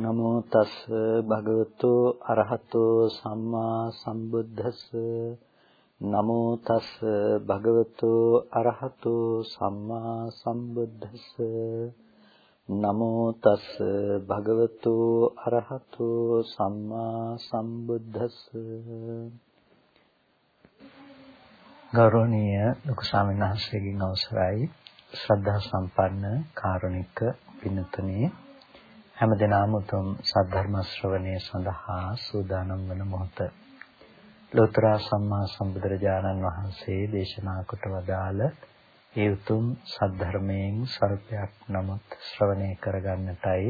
නමෝ තස් භගවතු අරහතෝ සම්මා සම්බුද්දස්ස. නමෝ තස් භගවතු අරහතෝ සම්මා සම්බුද්දස්ස. නමෝ තස් භගවතු අරහතෝ සම්මා සම්බුද්දස්ස. ගෞරවනීය ලොකු ස්වාමීන් වහන්සේගෙන් අවසරයි. ශ්‍රද්ධා සම්පන්න කාරුණික පින්තුනේ. හැම දිනම උතුම් සද්ධර්ම ශ්‍රවණය සඳහා සූදානම් වන මොහොත. ලෝතර සම්මා සම්බුදුරජාණන් වහන්සේ දේශනා කොට වදාළ ඒ උතුම් සද්ධර්මයෙන් සර්පයක් නමුත් ශ්‍රවණය කරගන්නටයි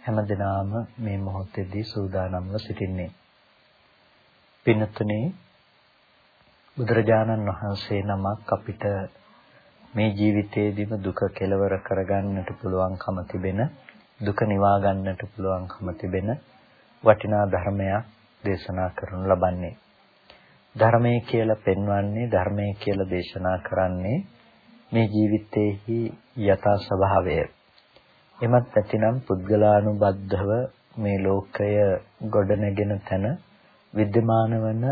හැම දිනම මේ මොහොතේදී සූදානම්ව සිටින්නේ. පින්තුනේ බුදුරජාණන් වහන්සේ නමක් අපිට මේ ජීවිතයේදීම දුක කෙලවර කරගන්නට පුළුවන්කම තිබෙන දුක නිවා ගන්නට පුළුවන්කම තිබෙන වටිනා ධර්මයක් දේශනා කරනු ලබන්නේ. ධර්මයේ කියලා පෙන්වන්නේ ධර්මයේ කියලා දේශනා කරන්නේ මේ ජීවිතයේහි යථා ස්වභාවය. එමත් නැතිනම් පුද්ගලානුබද්ධව මේ ලෝකය ගොඩනගෙන තැන විද්‍යමාන වන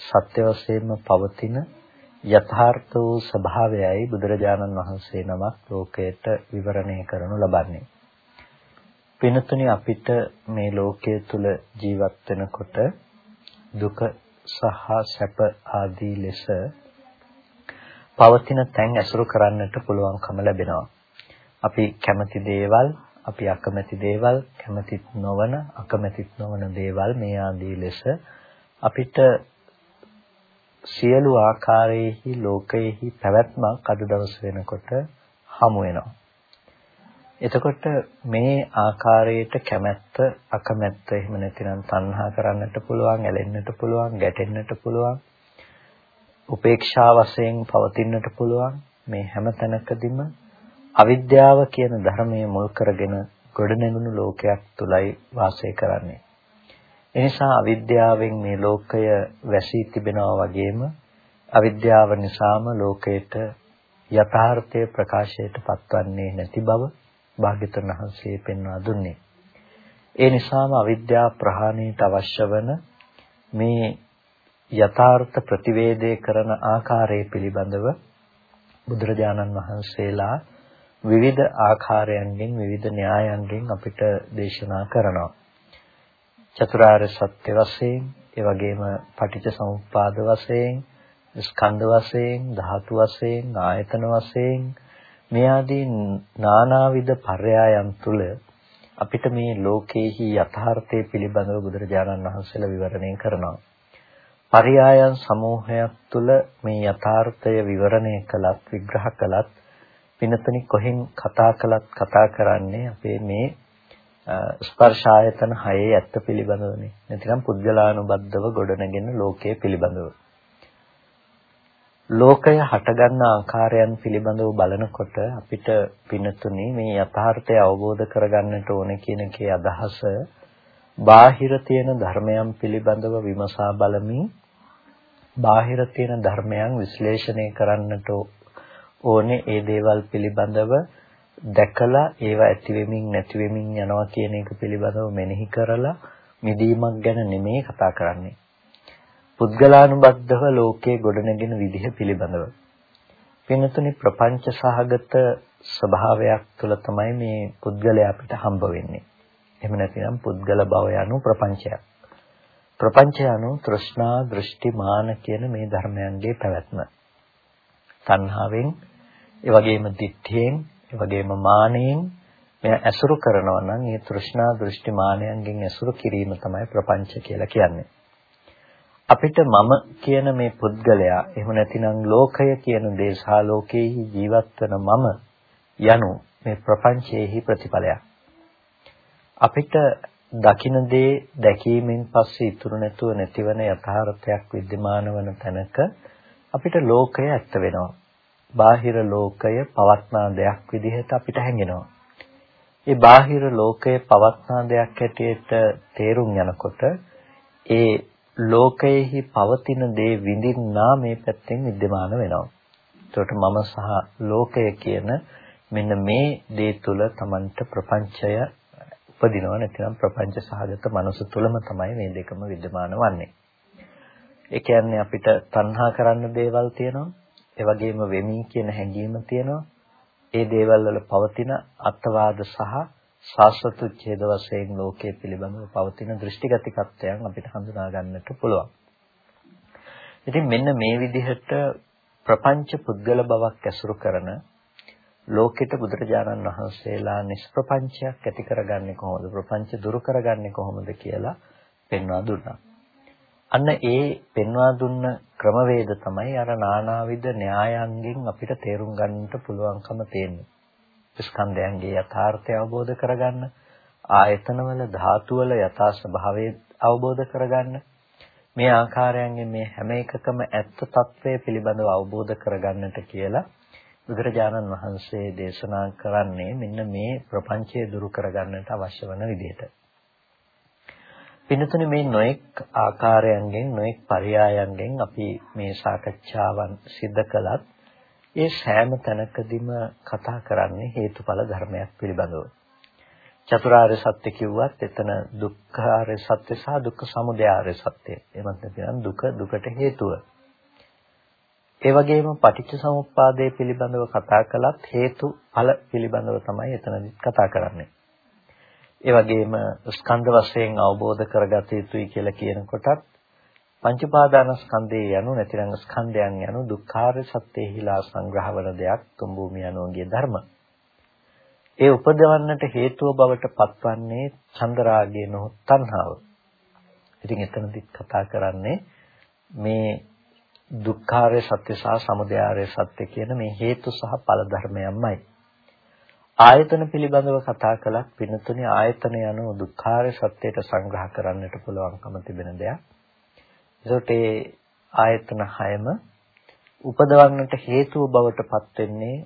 සත්‍ය වශයෙන්ම පවතින යථාර්ථ වූ ස්වභාවයයි බුදුරජාණන් වහන්සේ නමක් ලෝකයට විවරණය කරනු ලබන්නේ. පිනතුනි අපිට මේ ලෝකයේ තුල ජීවත් වෙනකොට දුක සහ සැප ආදී ලෙස පවතින තැන් ඇසුරු කරන්නට පුළුවන්කම ලැබෙනවා. අපි කැමති දේවල්, අපි අකමැති දේවල්, කැමතිත් නොවන, අකමැතිත් නොවන දේවල් මේ ආදී ලෙස අපිට සියලු ආකාරයේහි ලෝකයේහි පැවැත්මක් අද දවස වෙනකොට හමු වෙනවා. එතකොට මේ ආකාරයට කැමැත්ත අකමැත්ත එහෙම නැතිනම් තණ්හා කරන්නට පුළුවන්, ඇලෙන්නට පුළුවන්, ගැටෙන්නට පුළුවන්. උපේක්ෂා වශයෙන් පවතින්නට පුළුවන්. මේ හැම තැනකදීම අවිද්‍යාව කියන ධර්මයේ මුල් කරගෙන ගොඩනැගුණු ලෝකයක් තුලයි වාසය කරන්නේ. එනිසා අවිද්‍යාවෙන් මේ ලෝකය වැසී තිබෙනවා වගේම අවිද්‍යාව නිසාම ලෝකයට යථාර්ථය ප්‍රකාශයට පත්වන්නේ නැති බව භාග්‍යතුන් වහන්සේ පෙන්වා දුන්නේ. ඒ නිසාම අවිද්‍යාව ප්‍රහාණයට අවශ්‍ය වන මේ යථාර්ථ ප්‍රතිවේදය කරන ආකාරය පිළිබඳව බුදුරජාණන් වහන්සේලා විවිධ ආකාරයන්ගෙන් විවිධ න්‍යායන්ගෙන් අපිට දේශනා කරනවා. චතුරාර්ය සත්‍ය වශයෙන්, ඒ වගේම පටිච්ච සමුප්පාද වශයෙන්, ස්කන්ධ වශයෙන්, ධාතු වශයෙන්, ආයතන වශයෙන්, මේ ආදී නානාවිද පර්යායන් තුල අපිට මේ ලෝකේහි යථාර්ථය පිළිබඳව බුදුරජාණන් වහන්සේලා විවරණය කරනවා. පర్యాයන් සමූහයක් තුල මේ යථාර්ථය විවරණය කළත් විග්‍රහ කළත් පිනතනි කොහෙන් කතා කළත් කතා කරන්නේ අපේ මේ ස්පර්ශ ආයතන හයේ ඇත්ත පිළිබඳවනේ. නැතිනම් පුද්ගලානුබද්ධව ගොඩනගෙන ලෝකයේ පිළිබඳව. ලෝකය හටගන්න ආකාරයන් පිළිබඳව බලනකොට අපිට පිනතුනේ මේ යථාර්ථය අවබෝධ කරගන්නට ඕනේ කියන කේ අදහස බාහිර තියෙන ධර්මයන් පිළිබඳව විමසා බලමින් බාහිර තියෙන ධර්මයන් විශ්ලේෂණය කරන්නට ඕනේ. ඒ දේවල් පිළිබඳව දැකලා ඒවා ඇති වෙමින් නැති වෙමින් යනවා කියන එක පිළිබඳව මෙනෙහි කරලා මිදීමක් ගැන නෙමෙයි කතා කරන්නේ. පුද්ගලානුබද්ධව ලෝකයේ ගොඩනගෙන විදිහ පිළිබඳව. වෙනතුනි ප්‍රපංච සහගත ස්වභාවයක් තුළ තමයි මේ පුද්ගලයා අපිට හම්බ වෙන්නේ. එහෙම නැතිනම් පුද්ගල භව යනු ප්‍රපංචයක්. ප්‍රපංච යනු තෘෂ්ණා, දෘෂ්ටි, මාන කියන මේ ධර්මයන්ගේ පැවැත්ම. තණ්හාවෙන්, ඒ වගේම ditthියෙන්, ඒ වගේම මානෙන් මෙය ඇසුරු කරනවා නම් මේ තෘෂ්ණා, දෘෂ්ටි, මානයන්ගෙන් ඇසුරු කිරීම තමයි ප්‍රපංච කියලා කියන්නේ. අපිට මම කියන මේ පුද්ගලයා එහෙම නැතිනම් ලෝකය කියන දේ සහ ලෝකයේ ජීවත් වන මම යනු මේ ප්‍රපංචයේහි ප්‍රතිඵලයක්. අපිට දකින දේ දැකීමෙන් පස්සේ ඉතුරු නැතුව නැතිවන යථාර්ථයක් विद्यमान වන තැනක අපිට ලෝකය ඇත්ත වෙනවා. බාහිර ලෝකය පවත්නා දෙයක් විදිහට අපිට හැඟෙනවා. ඒ බාහිර ලෝකය පවත්නා දෙයක් හැටියට තේරුම් යනකොට ඒ ලෝකයේහි පවතින දේ විඳින්නා මේ පැත්තෙන් विद्यमान වෙනවා. ඒකට මම සහ ලෝකය කියන මෙන්න මේ දේ තුල Tamanට ප්‍රපංචය උපදිනවා නැතිනම් ප්‍රපංච සහගත මනස තුලම තමයි මේ දෙකම विद्यमान වන්නේ. ඒ කියන්නේ අපිට තණ්හා කරන්න දේවල් තියෙනවා. ඒ වගේම වෙමි කියන හැඟීම තියෙනවා. ඒ දේවල් වල පවතින අත්වාද සහ සාස්වත ඡේද වශයෙන් ලෝකයේ පිළිබඳව පවතින දෘෂ්ටිගතිකත්වයන් අපිට හඳුනා ගන්නට පුළුවන්. ඉතින් මෙන්න මේ විදිහට ප්‍රපංච පුද්ගල බවක් ඇසුරු කරන ලෝකෙට බුදුරජාණන් වහන්සේලා නිෂ්ප්‍රපංචයක් ඇති කරගන්නේ කොහොමද ප්‍රපංච දුරු කරගන්නේ කොහොමද කියලා පෙන්වා දුන්නා. අන්න ඒ පෙන්වා දුන්න ක්‍රමවේද තමයි අර නානාවිද න්‍යායන්ගෙන් අපිට තේරුම් ගන්නට පුළුවන්කම තියෙන්නේ. ස්කන්ධයන්ගේ යථාර්ථය අවබෝධ කරගන්න, ආයතනවල ධාතුවල යථා ස්වභාවය අවබෝධ කරගන්න. මේ ආකාරයන්ගෙන් මේ හැම එකකම ඇත්ත తත්වය පිළිබඳව අවබෝධ කරගන්නට කියලා බුදුරජාණන් වහන්සේ දේශනා කරන්නේ මෙන්න මේ ප්‍රපංචය දුරු කරගන්නට අවශ්‍ය වන විදිහට. පින්නතුනේ මේ නොඑක් ආකාරයන්ගෙන් නොඑක් පරයයන්ගෙන් අපි මේ සාකච්ඡාවන් සිද්ධ කළත් ඒ සෑම තැනකදීම කතා කරන්නේ හේතුඵල ධර්මයක් පිළිබඳව. චතුරාර්ය සත්‍ය කිව්වත් එතන දුක්ඛාර්ය සත්‍ය සහ දුක්ඛ සමුදය ආර්ය සත්‍ය. එමත් නැත්නම් දුක දුකට හේතුව. ඒ වගේම පටිච්ච සමුප්පාදය පිළිබඳව කතා කළත් හේතුඵල පිළිබඳව තමයි එතනදි කතා කරන්නේ. ඒ වගේම ස්කන්ධ වශයෙන් අවබෝධ කරගත යුතුයි කියලා කියනකොටත් පංච උපාදානස්කන්ධය යනු නැතිනම් ස්කන්ධයන් යනු දුක්ඛාර සත්‍යෙහිලා සංග්‍රහ වන දෙයක් තුන් භූමිය යනෝගේ ධර්ම. ඒ උපදවන්නට හේතුව බවට පත්වන්නේ චන්දරාගය නොහොත් තණ්හාව. ඉතින් එතනදිත් කතා කරන්නේ මේ දුක්ඛාරය සත්‍ය සහ සමුදයාරය සත්‍ය කියන මේ හේතු සහ ඵල ධර්මයන්මයි. ආයතන පිළිබඳව කතා කළත් පින්නතුනේ ආයතන යන දුක්ඛාර සත්‍යයට සංග්‍රහ කරන්නට පුළුවන්කම තිබෙන දෙයක්. ඒකට ඒ ආයතන හයම උපදවන්නට හේතුව බවට පත් වෙන්නේ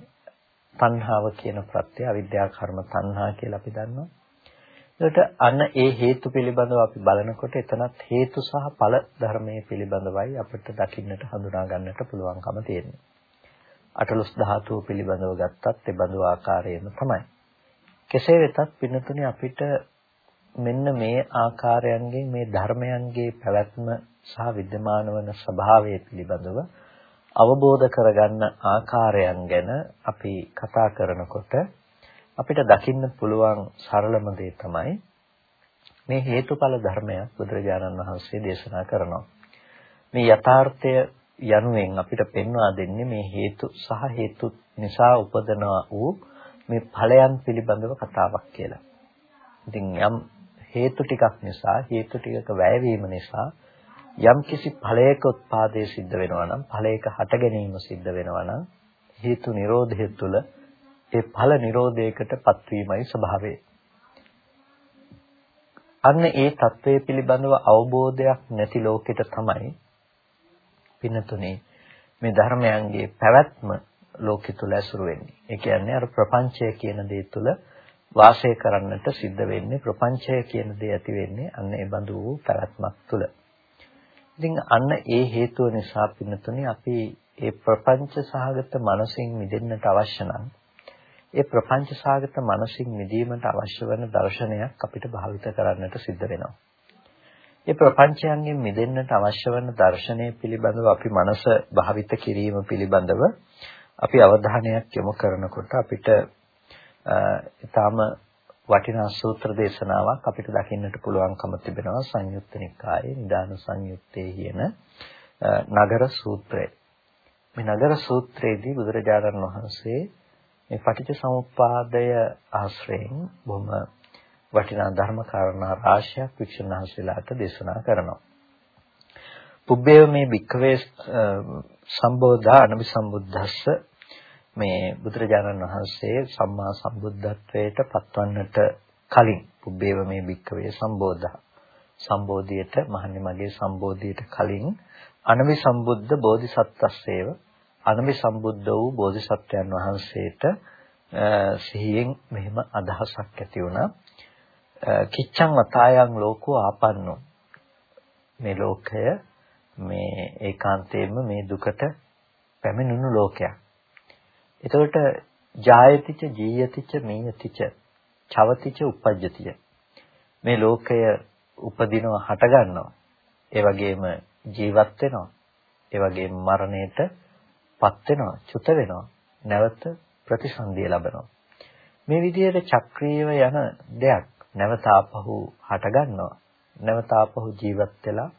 තණ්හාව කියන ප්‍රත්‍ය අවිද්‍යා කර්ම තණ්හා කියලා අපි දන්නවා. ඒකට අන්න ඒ හේතු පිළිබඳව අපි බලනකොට එතනත් හේතු සහ ඵල ධර්මයේ පිළිබඳවයි අපිට දකින්නට හඳුනා ගන්නට පුළුවන්කම තියෙන්නේ. අටලොස් ධාතුව පිළිබඳව ගත්තත් ඒ බඳු ආකාරයෙන්ම තමයි. කෙසේ වෙතත් පින්නතුනේ අපිට මෙන්න මේ ආකාරයන්ගෙන් මේ ධර්මයන්ගේ පැවැත්ම සහ विद्यमान වන ස්වභාවය පිළිබඳව අවබෝධ කරගන්න ආකාරයන් ගැන අපි කතා කරනකොට අපිට දකින්න පුළුවන් සරලම දේ තමයි මේ හේතුඵල ධර්මයක් බුදුරජාණන් වහන්සේ දේශනා කරනවා. මේ යථාර්ථය යනුවෙන් අපිට පෙන්වා දෙන්නේ මේ හේතු සහ හේතු නිසා උපදනා වූ මේ ඵලයන් පිළිබඳව කතාවක් කියලා. ඉතින් යම් හේතු ටිකක් නිසා හේතු ටිකක වැයවීම නිසා යම් කිසි ඵලයක උත්පාදේ සිද්ධ වෙනවා නම් ඵලයක හට ගැනීම සිද්ධ වෙනවා නම් හේතු නිරෝධය තුළ ඒ ඵල නිරෝධයකට පත්වීමයි ස්වභාවය. අන්න ඒ தત્ත්වය පිළිබඳව අවබෝධයක් නැති ලෝකෙට තමයි පින්නතුනේ මේ ධර්මයන්ගේ පැවැත්ම ලෝකෙ තුල ඇසුරු වෙන්නේ. ඒ කියන්නේ අර ප්‍රපංචය කියන දේ තුල වාසය කරන්නට සිද්ධ වෙන්නේ ප්‍රපංචය කියන දේ ඇති වෙන්නේ අන්න ඒ බඳු වූ පැවැත්මක් තුල. ඉතින් අන්න ඒ හේතුව නිසා පින්නතුනේ අපි ඒ ප්‍රපංච සහගත මනසින් මිදෙන්නට අවශ්‍ය නම් ඒ ප්‍රපංච සහගත මනසින් මිදීමට අවශ්‍ය වෙන දර්ශනයක් අපිට භාවිත කරන්නට සිද්ධ වෙනවා. ඒ ප්‍රපංචයන්ගෙන් මිදෙන්නට අවශ්‍ය වන දර්ශනය පිළිබඳව අපි මනස භාවිත කිරීම පිළිබඳව අපි අවධානයක් යොමු කරනකොට අපිට ඊටාම වටිනා සූත්‍ර දේශනාවක් අපිට දකින්නට පුළුවන්කම තිබෙනවා සංයුත්ත නිකායේ නිදාන සංයුත්තේ කියන නගර සූත්‍රය. මේ නගර සූත්‍රයේදී බුදුරජාණන් වහන්සේ මේ පටිච්ච සමුප්පාදය ආශ්‍රයෙන් බොහොම වටිනා ධර්ම කාරණා රාශියක් වික්ෂුන් වහන්සේලාට දේශනා කරනවා. පුබ්බේව මේ භික්ඛවේ සම්බෝධා අනබි සම්බුද්දස්ස මේ බුදුරජාණන් වහන්සේ සම්මා සම්බුද්ධත්වයට පත්වන්නට කලින් පුබ්බේව මේ භික්ඛවේ සම්බෝධා. සම්බෝධියට මහන්නේ මගේ සම්බෝධියට කලින් අනවි සම්බුද්ධ බෝධිසත්වස්සේව අනවි සම්බුද්ධ වූ බෝධිසත්වයන් වහන්සේට සිහියෙන් මෙහෙම අදහසක් ඇති වුණා. කිච්ඡං වතායන් ලෝකෝ ආපන්නෝ. මේ ලෝකය මේ ඒකාන්තයෙන්ම මේ දුකට පැමිණුණු ලෝකයක්. එතකොට ජායතිච ජීයතිච මීයතිච චවතිච උපජ්ජතිය. මේ ලෝකය උපදිනවා හට ගන්නවා. ඒ වගේම ජීවත් වෙනවා. ඒ වගේම මරණයට පත් වෙනවා, චුත වෙනවා. නැවත ප්‍රතිසන්දිය ලබනවා. මේ විදිහට චක්‍රීයව යන දෙයක් නැවත ආපහු හට ගන්නවා. නැවත ආපහු ජීවත් වෙලා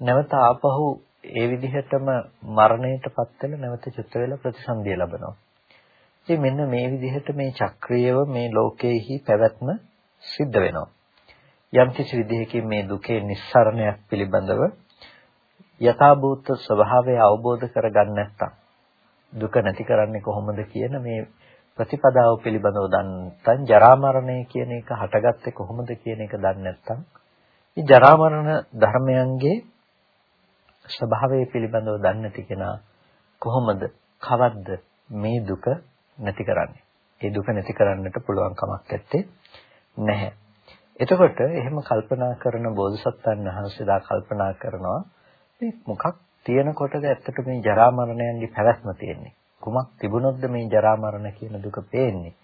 නැවත ආපහු ඒ විදිහටම මරණයටපත් වෙලා නැවත චුත වෙලා ප්‍රතිසන්දිය ලබනවා. ඉතින් මෙන්න මේ විදිහට මේ චක්‍රීයව මේ ලෝකයේහි පැවැත්ම සිද්ධ වෙනවා. යම් කිසි විදිහකින් මේ දුකේ නිස්සරණයක් පිළිබඳව යථාභූත ස්වභාවය අවබෝධ කරගන්න නැත්නම් දුක නැති කරන්නේ කොහොමද කියන මේ ප්‍රතිපදාව පිළිබඳව දන්නේ ජරා මරණය කියන එක හටගත්තේ කොහොමද කියන එක දන්නේ නැත්නම් මේ ජරා මරණ ධර්මයන්ගේ ස්වභාවය පිළිබඳව දන්නේ නැති කෙනා කොහොමද කවද්ද මේ දුක නැති කරන්නේ? ඒ දුක නැති කරන්නට පුළුවන් කමක් නැත්තේ නැහැ. එතකොට එහෙම කල්පනා කරන බෝධිසත්වයන් වහන්සේලා කල්පනා කරනවා මේ මොකක් තියෙනකොටද ඇත්තට මේ ජරා මරණයන්ගේ පැවැත්ම තියෙන්නේ? කුමක් තිබුණොත්ද මේ ජරා මරණ කියන දුක පේන්නේ?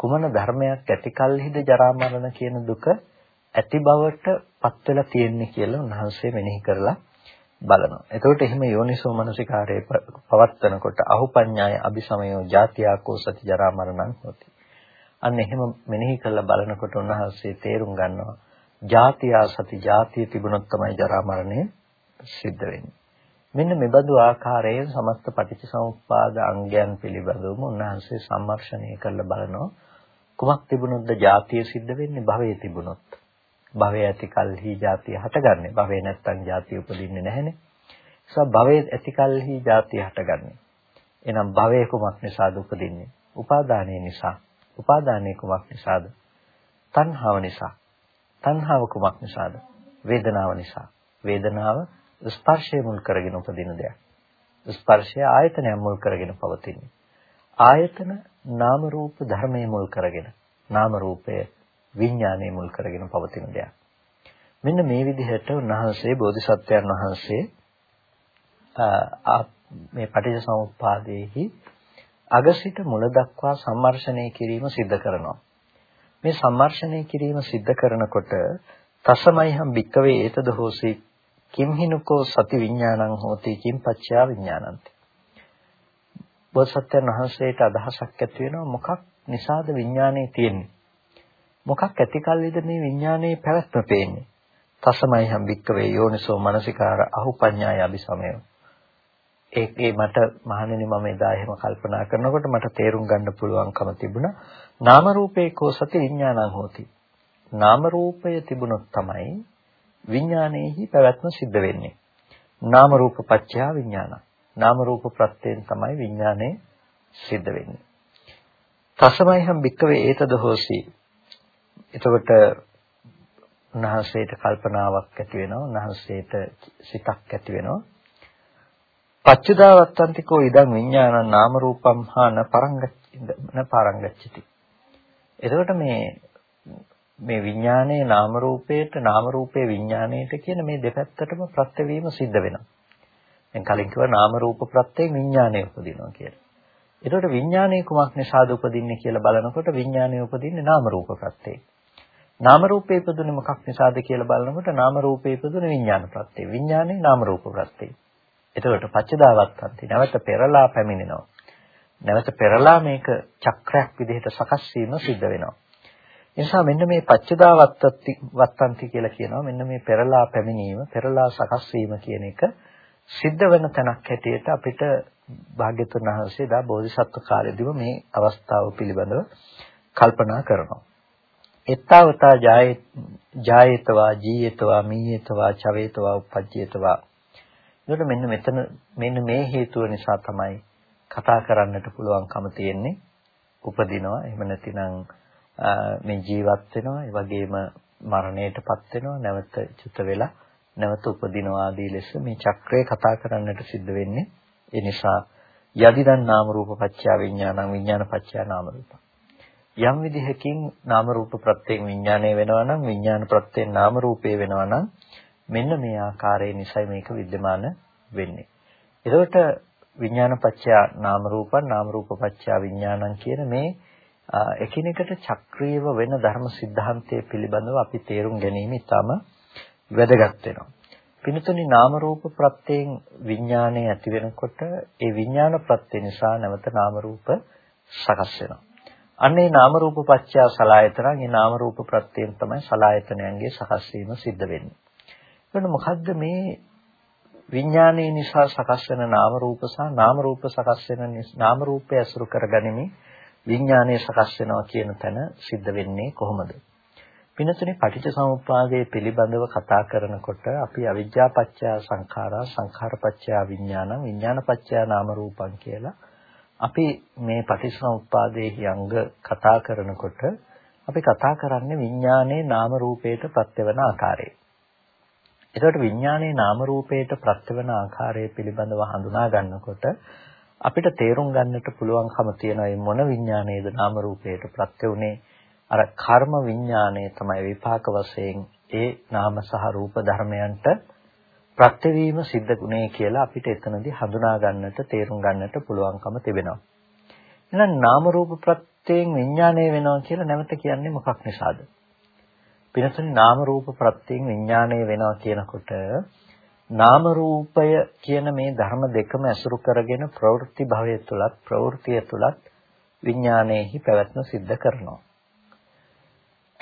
කුමන ධර්මයක් ඇති කල්හිද ජරා මරණ කියන දුක ඇති බවට පත් වෙලා තියෙන්නේ කියලා උන්වහන්සේ මෙනෙහි කරලා බලනවා. එතකොට එහෙම යෝනිසෝ මනසිකාරයේ පවත්වනකොට අහුපඤ්ඤාය අபிසමයෝ ජාතියාකෝ සති ජරා මරණං හොති. අන්න එහෙම මෙනෙහි කරලා බලනකොට උන්වහන්සේ තේරුම් ගන්නවා ජාතියා සති ජාතිය තිබුණොත් තමයි ජරා මරණය සිද්ධ වෙන්නේ. මෙන්න මෙබඳු ආකාරයෙන් සමස්ත පටිච්චසමුප්පාද අංගයන් පිළිබඳවම උන්වහන්සේ සම්මර්ෂණය කරලා බලනවා කුමක් තිබුණොත්ද ජාතිය සිද්ධ වෙන්නේ භවයේ තිබුණොත්. භවය ඇති කල්හි ජාතිය හටගන්නේ. භවය නැත්තම් ජාතිය උපදින්නේ නැහැනේ. නිසා භවයේ ඇති කල්හි ජාතිය හටගන්නේ. එහෙනම් භවය කුමක් නිසාද උපදින්නේ? උපාදානය නිසා. උපාදානය කුමක් නිසාද? තණ්හාව නිසා. තණ්හාව කුමක් නිසාද? වේදනාව නිසා. වේදනාව ස්පර්ශය මුල් කරගෙන උපදින දෙයක්. ස්පර්ශය ආයතනය මුල් කරගෙන පවතින්නේ. ආයතන නාම රූප ධර්මයේ මුල් කරගෙන නාම රූපය විඥානයේ මුල් කරගෙන පවතින දෙයක්. මෙන්න මේ විදිහට උන්වහන්සේ බෝධිසත්වයන් වහන්සේ මේ පටිච්චසමුප්පාදයේහි අගසිට මුල දක්වා සම්මර්ෂණය කිරීම සිද්ධ කරනවා. මේ සම්මර්ෂණය කිරීම සිද්ධ කරනකොට තසමයිහම් භික්කවේ ඒතද හෝසි කිම්හිනුකෝ සති විඥානං හෝති කිම්පච්චා විඥානಂತಿ. බෝසත්යන් වහන්සේට අදහසක් ඇති වෙනවා මොකක් නිසාද විඥානේ තියෙන්නේ? මොකක් ඇති කල්විද මේ විඥානයේ පැවැත්ම පේන්නේ? තසමයි හම් වික්කවේ යෝනිසෝ මනසිකාර අහුපඤ්ඤාය අபிසමය. ඒකේ මට මහණෙනි මම එදා එහෙම කල්පනා කරනකොට මට තේරුම් ගන්න පුළුවන්කම තිබුණා නාම රූපේ කෝ සති විඥානං හෝති. නාම රූපය තිබුණොත් තමයි විඥානයේහි පැවැත්ම සිද්ධ වෙන්නේ. නාම රූප පත්‍යා විඥාන. නාම රූප ප්‍රත්‍යයෙන් තමයි විඥානය සිද්ධ වෙන්නේ. තසමයිහම් භික්කවේ ඒතද හෝසි. එතකොට උන්වහන්සේට කල්පනාවක් ඇති වෙනවා. උන්වහන්සේට සිතක් ඇති වෙනවා. පච්චදාවත්තන්තිකෝ ඉදං විඥානං නාම රූපම් හාන පරංගච්ච පරංගච්චති. එතකොට මේ මේ විඥානයේ නාම රූපයට නාම රූපයේ විඥාණයට කියන මේ දෙපැත්තටම ප්‍රත්‍ය වීම සිද්ධ වෙනවා. දැන් කලින් කිව්වා නාම රූප ප්‍රත්‍යයෙන් විඥානය උපදිනවා කියලා. ඒකට විඥානයේ කුමක් නිසාද උපදින්නේ කියලා බලනකොට විඥානය උපදින්නේ නාම රූප ප්‍රත්‍යයෙන්. නාම රූපේ ඉපදුනේ මොකක් නිසාද කියලා බලනකොට නාම රූපේ ඉපදුනේ විඥාන ප්‍රත්‍යයෙන්. විඥානේ නාම රූප ප්‍රත්‍යයෙන්. එතකොට පච්චදාවත්තන්ති නැවත පෙරලා පැමිණෙනවා. නැවත පෙරලා මේක චක්‍රයක් විදිහට සකස් වීම සිද්ධ වෙනවා. නිසා මෙන්න මේ පච්චදා වත්තති වත්තන්ති කියලා කියනවා මෙන්න මේ පෙරලා පැමිණීම පෙරලා සකස් වීම කියන එක සිද්ධ වෙන තැනක් හැටියට අපිට භාග්‍යතුන් වහන්සේ දා බෝධිසත්ව කාලෙදිම මේ අවස්ථාව පිළිබඳව කල්පනා කරනවා. එත්තවතා ජායේතවා ජීයේතවා මීයේතවා චවේතවා උපජ්ජේතවා. එතකොට මෙන්න මෙතන මෙන්න මේ හේතුව නිසා තමයි කතා කරන්නට පුළුවන්කම තියෙන්නේ. උපදිනවා එහෙම නැතිනම් මේ ජීවත් වෙනවා ඒ වගේම මරණයටපත් වෙනවා නැවත චුත වෙලා නැවත උපදිනවා ආදී ලෙස මේ චක්‍රය කතා කරන්නට සිද්ධ වෙන්නේ ඒ නිසා යදිදන් නාම රූප පත්‍ය විඥානං විඥාන පත්‍ය නාම රූප. යම් විදිහකින් නාම රූප ප්‍රත්‍යයෙන් විඥානය වෙනවා නම් විඥාන ප්‍රත්‍යයෙන් නාම රූපය වෙනවා නම් මෙන්න මේ ආකාරය නිසා මේක विद्यमान වෙන්නේ. එතකොට විඥාන පත්‍ය නාම රූපං නාම රූප පත්‍ය විඥානං කියන මේ එකිනෙකට චක්‍රීයව වෙන ධර්ම સિદ્ધාන්තයේ පිළිබඳව අපි තේරුම් ගැනීම ඉතාම වැදගත් වෙනවා. පිනතුනි නාම රූප ප්‍රත්‍යයෙන් විඥානය ඇති වෙනකොට ඒ විඥාන ප්‍රත්‍ය නිසා නැවත නාම රූප සකස් වෙනවා. අන්නේ නාම රූප පත්‍ය සලායතන, මේ නාම රූප ප්‍රත්‍යයෙන් තමයි සලායතනයන්ගේ සකස් වීම සිද්ධ වෙන්නේ. එතකොට මොකද්ද මේ විඥානයේ නිසා සකස් වෙන නාම රූප සහ නාම රූප සකස් වෙන නාම රූපය අසුරු කරගනිමින් විඥානය සකස් වෙනවා කියන තැන සිද්ධ වෙන්නේ කොහොමද? පිනතුනේ පටිච්චසමුප්පාදයේ පිළිබඳව කතා කරනකොට අපි අවිජ්ජා පත්‍ය සංඛාරා සංඛාර පත්‍ය විඥානං විඥාන පත්‍ය නාම රූපං කියලා අපි මේ පටිච්චසමුප්පාදයේ යංග කතා කරනකොට අපි කතා කරන්නේ විඥානයේ නාම රූපයට ප්‍රත්‍යවන ආකාරය. එතකොට විඥානයේ නාම රූපයට ප්‍රත්‍යවන ආකාරය පිළිබඳව හඳුනා ගන්නකොට අපිට තේරුම් ගන්නට පුළුවන්කම තියෙනවා මේ මොන විඥානයේද නාම රූපයට ප්‍රත්‍ය උනේ අර කර්ම විඥානය තමයි විපාක වශයෙන් ඒ නාම සහ රූප ධර්මයන්ට ප්‍රත්‍යවීම සිද්ධ ගුණේ කියලා අපිට එතනදී හඳුනා ගන්නට තේරුම් ගන්නට පුළුවන්කම තිබෙනවා. එහෙනම් නාම රූප ප්‍රත්‍යයෙන් විඥානය වෙනවා කියලා නැවත කියන්නේ මොකක් නිසාද? පිනසනේ නාම රූප ප්‍රත්‍යයෙන් විඥානය වෙනවා කියනකොට නාම රූපය කියන මේ ධර්ම දෙකම ඇසුරු කරගෙන ප්‍රවෘත්ති භවය තුලත් ප්‍රවෘත්තිය තුලත් විඥානයේහි පැවැත්ම සිද්ධ කරනවා.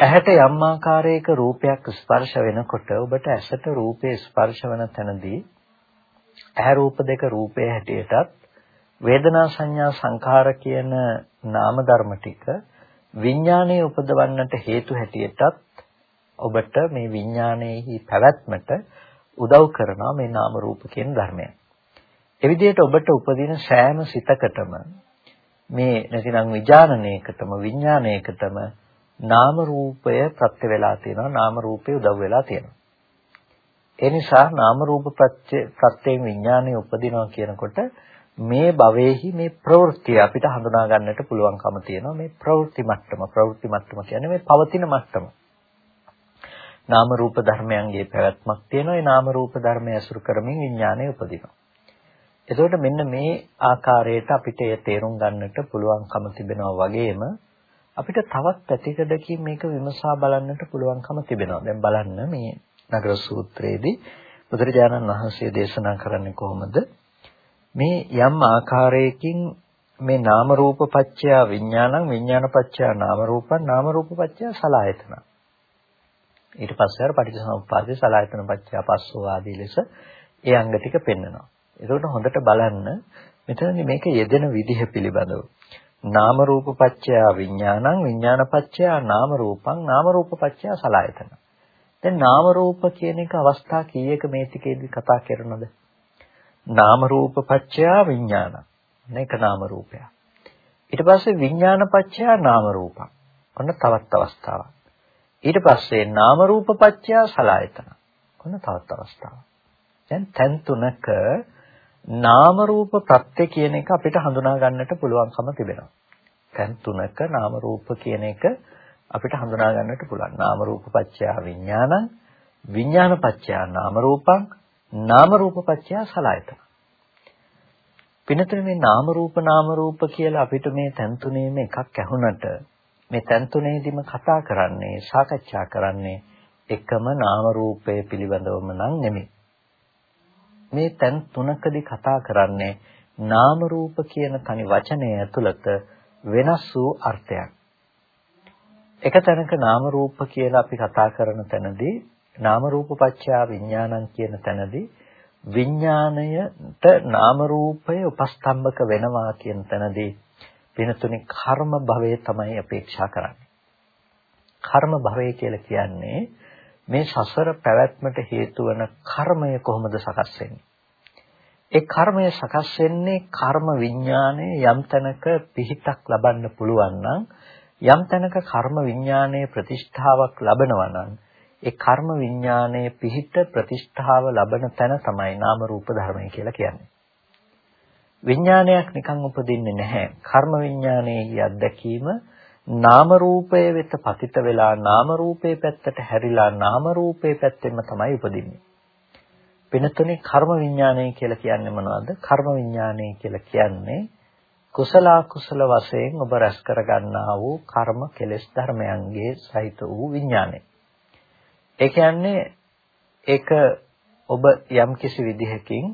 ඇහැට යම් ආකාරයක රූපයක් ස්පර්ශ වෙනකොට ඔබට ඇසට රූපේ ස්පර්ශ වෙන තැනදී ඇහැ රූප දෙක රූපේ හැටියටත් වේදනා සංඥා සංඛාර කියන නාම ධර්ම ටික විඥානයේ උපදවන්නට හේතු හැටියටත් ඔබට මේ විඥානයේහි පැවැත්මට උදව් කරනවා මේ නාම රූප කියන ධර්මය. ඒ විදිහට ඔබට උපදින සෑම සිතකටම මේ නැතිනම් විඥානනයකටම විඥානයකටම නාම රූපය ප්‍රත්‍ය වෙලා තියෙනවා නාම රූපේ උදව් වෙලා තියෙනවා. ඒ නිසා නාම රූප ප්‍රත්‍ය ප්‍රත්‍යයෙන් විඥානය උපදිනවා කියනකොට මේ භවයේහි මේ ප්‍රවෘත්ති අපිට හඳුනා ගන්නට පුළුවන්කම තියෙනවා. මේ ප්‍රවෘත්ති මට්ටම ප්‍රවෘත්ති මට්ටම කියන්නේ මේ පවතින මට්ටම. නාම රූප ධර්මයන්ගේ පැවැත්මක් තියෙනවා. ඒ නාම රූප ධර්මය අසුරු කරමින් විඥානය උපදිනවා. එතකොට මෙන්න මේ ආකාරයට අපිට ඒ තේරුම් ගන්නට පුළුවන්කම තිබෙනවා වගේම අපිට තවත් පැතිකඩකින් මේක විමසා බලන්නට පුළුවන්කම තිබෙනවා. දැන් බලන්න මේ නගර සූත්‍රයේදී බුදුරජාණන් වහන්සේ දේශනා කරන්නේ කොහොමද? මේ යම් ආකාරයකින් මේ නාම රූප පත්‍ය විඥානං විඥාන පත්‍ය නාම රූපං නාම රූප පත්‍ය සලආයතන. ඊට පස්සේ අර පටිච්චසමුප්පාදේ සලආයතන පත්‍ය පස්සෝ ආදී ලෙස ඒ අංග ටික පෙන්වනවා. ඒකට හොඳට බලන්න මෙතනදී මේක යෙදෙන විදිහ පිළිබඳව. නාම රූප පත්‍ය විඥානං විඥාන පත්‍ය නාම රූපං නාම රූප පත්‍ය සලආයතන. දැන් නාම රූප කියන එක අවස්ථා කීයක මේ ටිකේදී කතා කරනවද? නාම රූප පත්‍ය විඥාන. මේක නාම රූපයක්. ඊට පස්සේ විඥාන පත්‍ය නාම රූපං. ඔන්න තවත් අවස්ථාවක්. ඊට පස්සේ නාම රූප පත්‍ය සලආයතන. ඔන්න තවත් අවස්ථාවක්. දැන් තැන් තුනක නාම රූප ප්‍රත්‍ය කියන එක අපිට හඳුනා ගන්නට පුළුවන්කම තිබෙනවා. දැන් තුනක නාම රූප කියන එක අපිට හඳුනා ගන්නට පුළුවන්. නාම රූප පත්‍ය විඥානං, විඥාන පත්‍ය නාම රූපං, නාම රූප පත්‍ය සලආයතන. පිනතුනේ මේ නාම රූප නාම රූප කියලා අපිට මේ තැන් තුනේම එකක් ඇහුණට මේ තැන් තුනේදීම කතා කරන්නේ සාකච්ඡා කරන්නේ එකම නාම රූපය පිළිබඳවම නම් නෙමෙයි. මේ තැන් තුනකදී කතා කරන්නේ නාම රූප කියන තනි වචනය ඇතුළත වෙනස් වූ අර්ථයක්. එක තැනක නාම රූප කියලා අපි කතා කරන තැනදී නාම රූප පත්‍යා විඥානං කියන තැනදී විඥාණයට නාම රූපය උපස්තම්භක වෙනවා කියන තැනදී වෙනතුනේ කර්ම භවය තමයි අපේක්ෂා කරන්නේ. කර්ම භවය කියලා කියන්නේ මේ සසර පැවැත්මට හේතු වන කර්මය කොහොමද සකස් වෙන්නේ? ඒ කර්මය සකස් වෙන්නේ කර්ම විඥානයේ යම් තැනක පිහිටක් ලබන්න පුළුවන් නම් යම් තැනක කර්ම විඥානයේ ප්‍රතිෂ්ඨාවක් ලබනවා නම් ඒ කර්ම විඥානයේ පිහිට ප්‍රතිෂ්ඨාව ලබන තැන තමයි නාම රූප ධර්මය කියලා කියන්නේ. විඥානයක් නිකන් උපදින්නේ නැහැ. කර්ම විඥානයේ අත්දැකීම නාම රූපය වෙත පතිත වෙලා නාම රූපේ පැත්තට හැරිලා නාම රූපේ පැත්තෙන්ම තමයි උපදින්නේ. වෙනතුනේ කර්ම විඥානය කියලා කියන්නේ මොනවද? කර්ම විඥානය කියලා කියන්නේ කුසල කුසල වශයෙන් ඔබ රැස් කරගන්නා වූ කර්ම කෙලෙස් ධර්මයන්ගේ සහිත වූ විඥානය. ඒ කියන්නේ ඒක ඔබ යම් කිසි විදිහකින්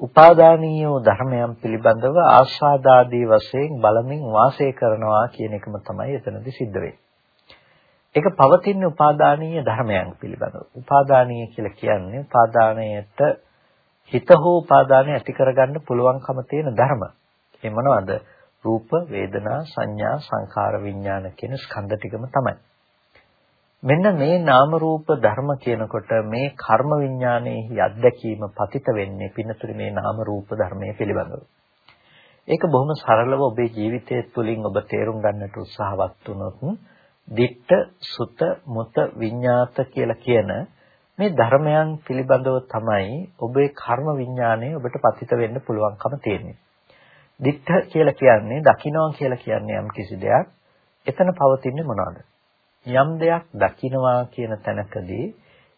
උපාදානීය ධර්මයන් පිළිබඳව ආස්වාදාදී වශයෙන් බලමින් වාසය කරනවා කියන එකම තමයි එතනදී සිද්ධ වෙන්නේ. ඒක පවතින උපාදානීය ධර්මයන් පිළිබඳව. උපාදානීය කියලා කියන්නේ උපාදානයට හිත හෝ උපාදානය ඇති කරගන්න පුළුවන්කම තියෙන ධර්ම. ඒ මොනවද? රූප, වේදනා, සංඥා, සංඛාර, විඥාන කියන ස්කන්ධ ටිකම තමයි. මෙන්න මේ නාම රූප ධර්ම කියනකොට මේ කර්ම විඥානයේ අත්දැකීම පතිත වෙන්නේ පින්නතුරි මේ නාම රූප ධර්මයේ පිළිබඳව. ඒක බොහොම සරලව ඔබේ ජීවිතය තුළින් ඔබ තේරුම් ගන්නට උත්සාහවත් වුණොත් දිට්ඨ සුත මුත විඤ්ඤාත කියලා කියන මේ ධර්මයන් පිළිබඳව තමයි ඔබේ කර්ම විඥානය ඔබට පතිත වෙන්න පුළුවන්කම තියෙන්නේ. දිට්ඨ කියලා කියන්නේ දකින්නවා කියලා කියන්නේ යම් කිසි දෙයක්. එතන පවතින්නේ මොනවද? යම් දෙයක් දකින්නවා කියන තැනකදී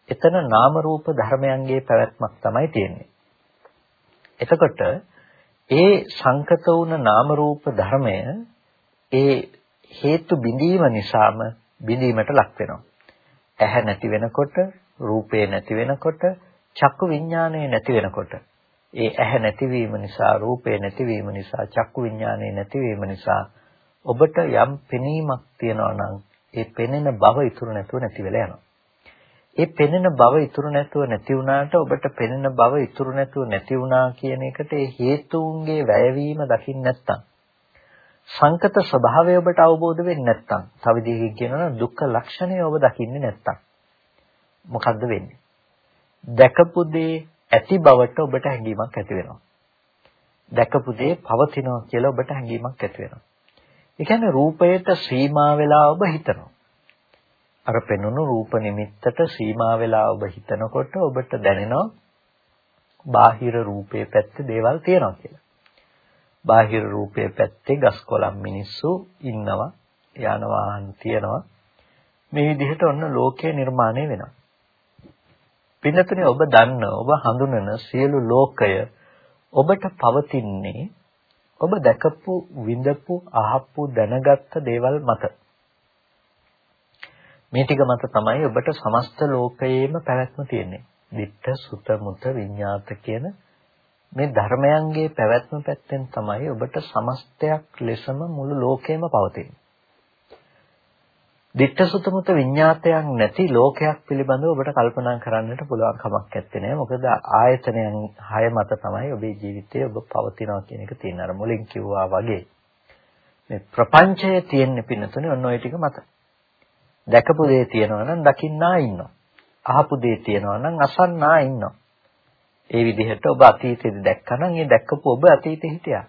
එතන නාම රූප ධර්මයන්ගේ පැවැත්මක් තමයි තියෙන්නේ. එතකොට ඒ සංකත වුණ නාම රූප ධර්මය ඒ හේතු බිඳීම නිසාම බිඳීමට ලක් වෙනවා. ඇහැ නැති වෙනකොට, රූපේ නැති වෙනකොට, චක්කු විඥානය නැති වෙනකොට ඒ ඇහැ නැතිවීම නිසා රූපේ නැතිවීම නිසා චක්කු විඥානයේ නැතිවීම නිසා ඔබට යම් පෙනීමක් තියෙනවා නම් ඒ පෙනෙන බව ඉතුරු නැතුව නැති වෙලා යනවා. ඒ පෙනෙන බව ඉතුරු නැතුව නැති වුණාට ඔබට පෙනෙන බව ඉතුරු නැතුව නැති වුණා කියන එකට ඒ හේතුන්ගේ වැයවීම දකින්න නැත්තම් සංකත ස්වභාවය ඔබට අවබෝධ වෙන්නේ නැත්තම් තව විදිහකින් කියනවා නම් දුක්ඛ ලක්ෂණය ඔබ දකින්නේ නැත්තම් මොකද්ද වෙන්නේ? දැකපු දේ ඇති බවට ඔබට හැඟීමක් ඇති වෙනවා. දැකපු දේ පවතිනවා කියලා ඔබට හැඟීමක් ඇති වෙනවා. ඒ කියන්නේ රූපයට සීමා වෙලා ඔබ හිතනවා. අර පෙනුණු රූප නිමිත්තට සීමා වෙලා ඔබ හිතනකොට ඔබට දැනෙනවා බාහිර රූපයේ පැත්තේ දේවල් තියෙනවා කියලා. බාහිර රූපයේ පැත්තේ ගස් කොළන් මිනිස්සු ඉන්නවා, යාන වාහන තියෙනවා. මේ විදිහට ඔන්න ලෝකය නිර්මාණය වෙනවා. පින්නතුනේ ඔබ දන්න ඔබ හඳුනන සියලු ලෝකය ඔබට පවතින්නේ ඔබ දැකපු විඳපු අහපු දැනගත්ත දේවල් මත මේ ටික මත තමයි ඔබට සමස්ත ලෝකයේම පැවැත්ම තියෙන්නේ. ditta sutta mutta විඤ්ඤාත කියන මේ ධර්මයන්ගේ පැවැත්ම පැත්තෙන් තමයි ඔබට සමස්තයක් ලෙසම මුළු ලෝකෙම පවතින්නේ. Ditta sutamuta විඤ්ඤාතයක් නැති ලෝකයක් පිළිබඳව ඔබට කල්පනා කරන්නට පුළුවන් කමක් නැත්තේ මොකද ආයතනයන් හය මත තමයි ඔබේ ජීවිතය ඔබ පවතිනවා කියන එක තියෙන අර මුලින් කිව්වා වගේ. මේ ප්‍රපංචය තියෙන්නේ පින්නතුනේ ඔන්න ඔය ටික මත. දැකපු දේ තියෙනවා නම් දකින්නා ඉන්නවා. අහපු දේ තියෙනවා නම් අසන්නා ඉන්නවා. ඒ විදිහට ඔබ අතීතයේදී දැක්කනම් ඒ දැක්කපු ඔබ අතීතේ හිටියා.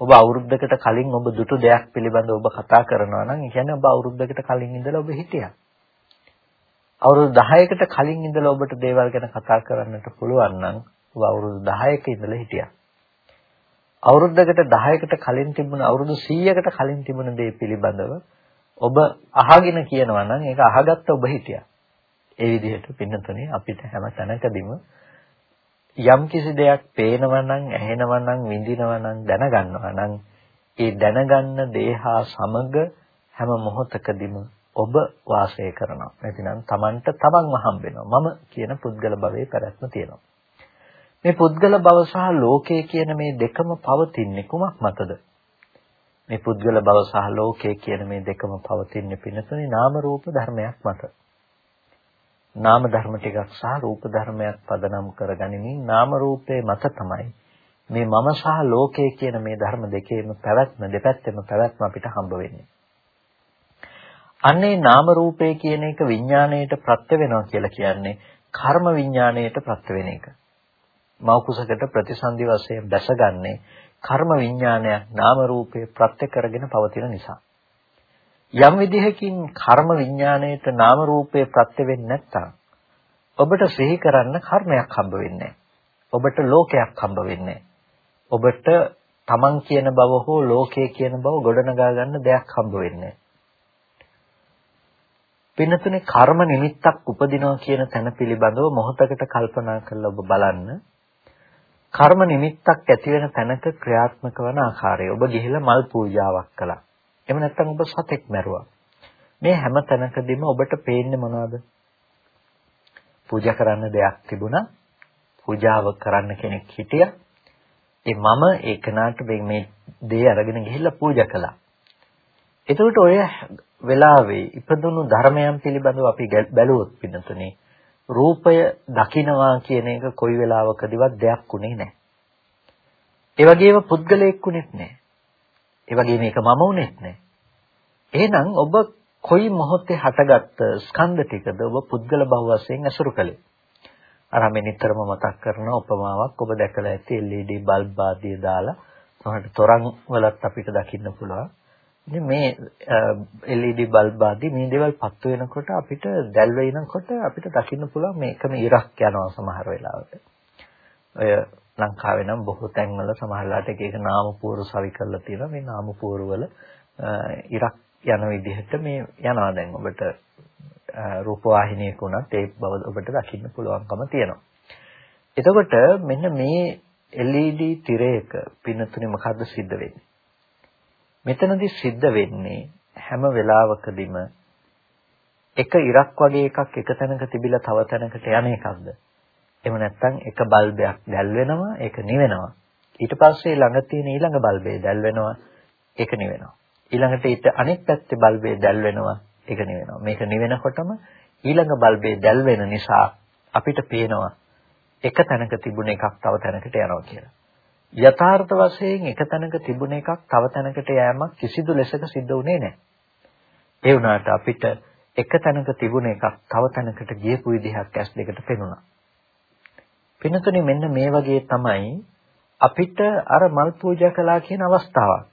ඔබ අවුරුද්දකට කලින් ඔබ දුටු දෙයක් පිළිබඳව ඔබ කතා කරනවා නම් ඒ කියන්නේ ඔබ අවුරුද්දකට කලින් ඉඳලා ඔබ හිටියා. අවුරුදු 10කට කලින් ඉඳලා ඔබට දේවල් ගැන කතා කරන්නට පුළුවන් නම් ඔබ අවුරුදු 10ක ඉඳලා හිටියා. අවුරුද්දකට 10කට කලින් තිබුණ අවුරුදු 100කට කලින් තිබුණ දේ පිළිබඳව ඔබ අහගෙන කියනවා නම් ඒක අහගත්ත ඔබ හිටියා. ඒ විදිහට පින්නතුනේ අපිට හැම තැනකදීම යම් කිසි දෙයක් පේනවා නම් ඇහෙනවා නම් විඳිනවා නම් දැනගන්නවා නම් ඒ දැනගන්න දේ හා සමග හැම මොහොතකදීම ඔබ වාසය කරනවා. නැතිනම් Tamanට තමන්ව හම්බ වෙනවා. මම කියන පුද්ගල භවයේ පැවැත්ම තියෙනවා. මේ පුද්ගල භව සහ ලෝකය කියන මේ දෙකම පවතින්නේ කුමක් මතද? මේ පුද්ගල භව සහ ලෝකය කියන මේ දෙකම පවතින්නේ පිනතුනේ නාම රූප ධර්මයක් මත. නාම ධර්ම ටිකක් සහ රූප ධර්මයක් පදනම් කරගනිමින් නාම රූපේ මත තමයි මේ මම සහ ලෝකය කියන මේ ධර්ම දෙකේම පැවැත්ම දෙපැත්තෙම පැවැත්ම අපිට හම්බ වෙන්නේ. අන්නේ නාම රූපේ කියන එක විඥාණයට ප්‍රත්‍ය වෙනවා කියලා කියන්නේ කර්ම විඥාණයට ප්‍රත්‍ය වෙන එක. මෞකුසකට ප්‍රතිසන්දි වශයෙන් දැසගන්නේ කර්ම විඥානයක් නාම රූපේ ප්‍රත්‍ය කරගෙන පවතින නිසා. යම් විදිහකින් කර්ම විඥාණයට නාම රූපේ ප්‍රත්‍ය වෙන්නේ නැත්නම් ඔබට සිහි කරන්න කර්මයක් හම්බ වෙන්නේ ඔබට ලෝකයක් හම්බ වෙන්නේ ඔබට තමන් කියන බව හෝ ලෝකය කියන බව ගොඩනගා ගන්න දෙයක් හම්බ වෙන්නේ පින්නතුනේ කර්ම නිමිත්තක් උපදිනවා කියන තැන පිළිබඳව මොහොතකට කල්පනා කරලා ඔබ බලන්න කර්ම නිමිත්තක් ඇති වෙන තැනක ක්‍රියාත්මක වන ආකාරය. ඔබ ගිහිල්ලා මල් පූජාවක් කළා. එහෙම නැත්නම් ඔබ සතෙක් මැරුවා. මේ හැම තැනකදීම ඔබට පේන්නේ මොනවද? පූජා කරන්න දෙයක් තිබුණා. පූජාව කරන්න කෙනෙක් හිටියා. ඒ මම ඒ කෙනාට මේ දේ අරගෙන ගිහිල්ලා පූජා කළා. එතකොට ඔය වෙලාවේ ඉපදුණු ධර්මයන් පිළිබඳව අපි බැලුවොත් පින්නතුනේ රූපය දකින්නවා කියන එක කොයි වෙලාවකදීවත් දෙයක් උනේ නැහැ. ඒ වගේම පුද්ගලයෙක් උනේත් නැහැ. ඒ වගේම මේක මම උනේත් නැහැ. එහෙනම් ඔබ කොයි මොහොතේ හටගත්ත ස්කන්ධ ටිකද ඔබ පුද්ගල භව වශයෙන් අසුරු කළේ? අර මේ නිතරම මතක් කරන උපමාවක් ඔබ දැකලා ඇති LED බල්බ් ආදිය දාලා සමහරට තොරන් වලත් අපිට දකින්න පුළුවන්. ඉතින් මේ LED බල්බ් ආදී මේ දේවල් පත්තු වෙනකොට අපිට දැල් වෙනකොට අපිට දකින්න පුළුවන් මේකම ඉරක් යනවා සමහර වෙලාවට. ඔය ලංකාවේ නම් බොහෝ තැන්වල සමහරලාට එක එක නාම පුවරු සවි කරලා තියෙනවා. මේ නාම පුවරු වල ඉරක් යන විදිහට මේ යනවා දැන් ඔබට රූපවාහිනියක උනත් ඒ බව ඔබට දකින්න පුළුවන්කම තියෙනවා. එතකොට මෙන්න මේ LED තිරයක පින්නතුනේ මොකද්ද සිද්ධ වෙන්නේ? මෙතනදී සිද්ධ වෙන්නේ හැම වෙලාවකදීම එක ඉරක් වගේ එකක් එක තැනක තිබිලා තව තැනකට යන එකක්ද? එහෙම නැත්නම් එක බල්බයක් දැල් වෙනවා ඒක නිවෙනවා. ඊට පස්සේ ළඟ තියෙන ඊළඟ බල්බේ දැල් වෙනවා ඒක නිවෙනවා. ඊළඟට ඊට අනෙක් පැත්තේ බල්බේ දැල් වෙනවා ඒක නිවෙනවා. මේක නිවෙනකොටම ඊළඟ බල්බේ දැල් වෙන නිසා අපිට පේනවා එක තැනක තිබුණ එකක් තව තැනකට යනවා කියලා. යථාර්ථ වශයෙන් එක තැනක තිබුණ එකක් තව තැනකට යෑමක් කිසිදු ලෙසක සිද්ධ වුණේ නැහැ. ඒ වුණාට අපිට එක තැනක තිබුණ එකක් තව තැනකට ගියපු විදිහක් ඇස් දෙකට පෙනුණා. පිනතුනේ මෙන්න මේ වගේ තමයි අපිට අර මල් පූජා කළා කියන අවස්ථාවක්.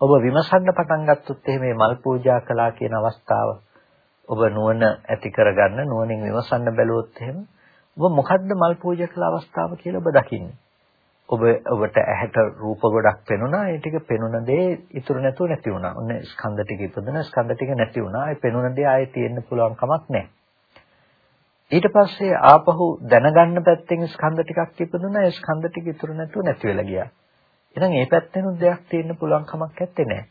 ඔබ විමසන්න පටන් ගත්තොත් එහෙම මේ මල් පූජා කළා කියන අවස්ථාව ඔබ නුවණ ඇති කරගන්න නුවණින් විමසන්න බැලුවොත් එහෙම ඔබ මොකද්ද මල් පූජා කළ අවස්ථාව කියලා ඔබ දකින්නේ. ඔබ ඔබට ඇහැට රූප ගොඩක් පෙනුණා ඒ ටික පෙනුන දේ ඉතුරු නැතුව නැති වුණා. ඔන්න ස්කන්ධ ටික ඉපදුන ස්කන්ධ ටික නැති වුණා. ඒ පෙනුන දේ ආයේ තියෙන්න පුළුවන් කමක් නැහැ. ඊට පස්සේ ආපහු දැනගන්න පැත්තෙන් ස්කන්ධ ටිකක් ඉපදුනා. ඒ ස්කන්ධ ටික ඉතුරු නැතුව නැති වෙලා ගියා. එහෙනම් ඒ පැත්තෙනුත් දෙයක් තියෙන්න පුළුවන් කමක් නැත්තේ නෑ.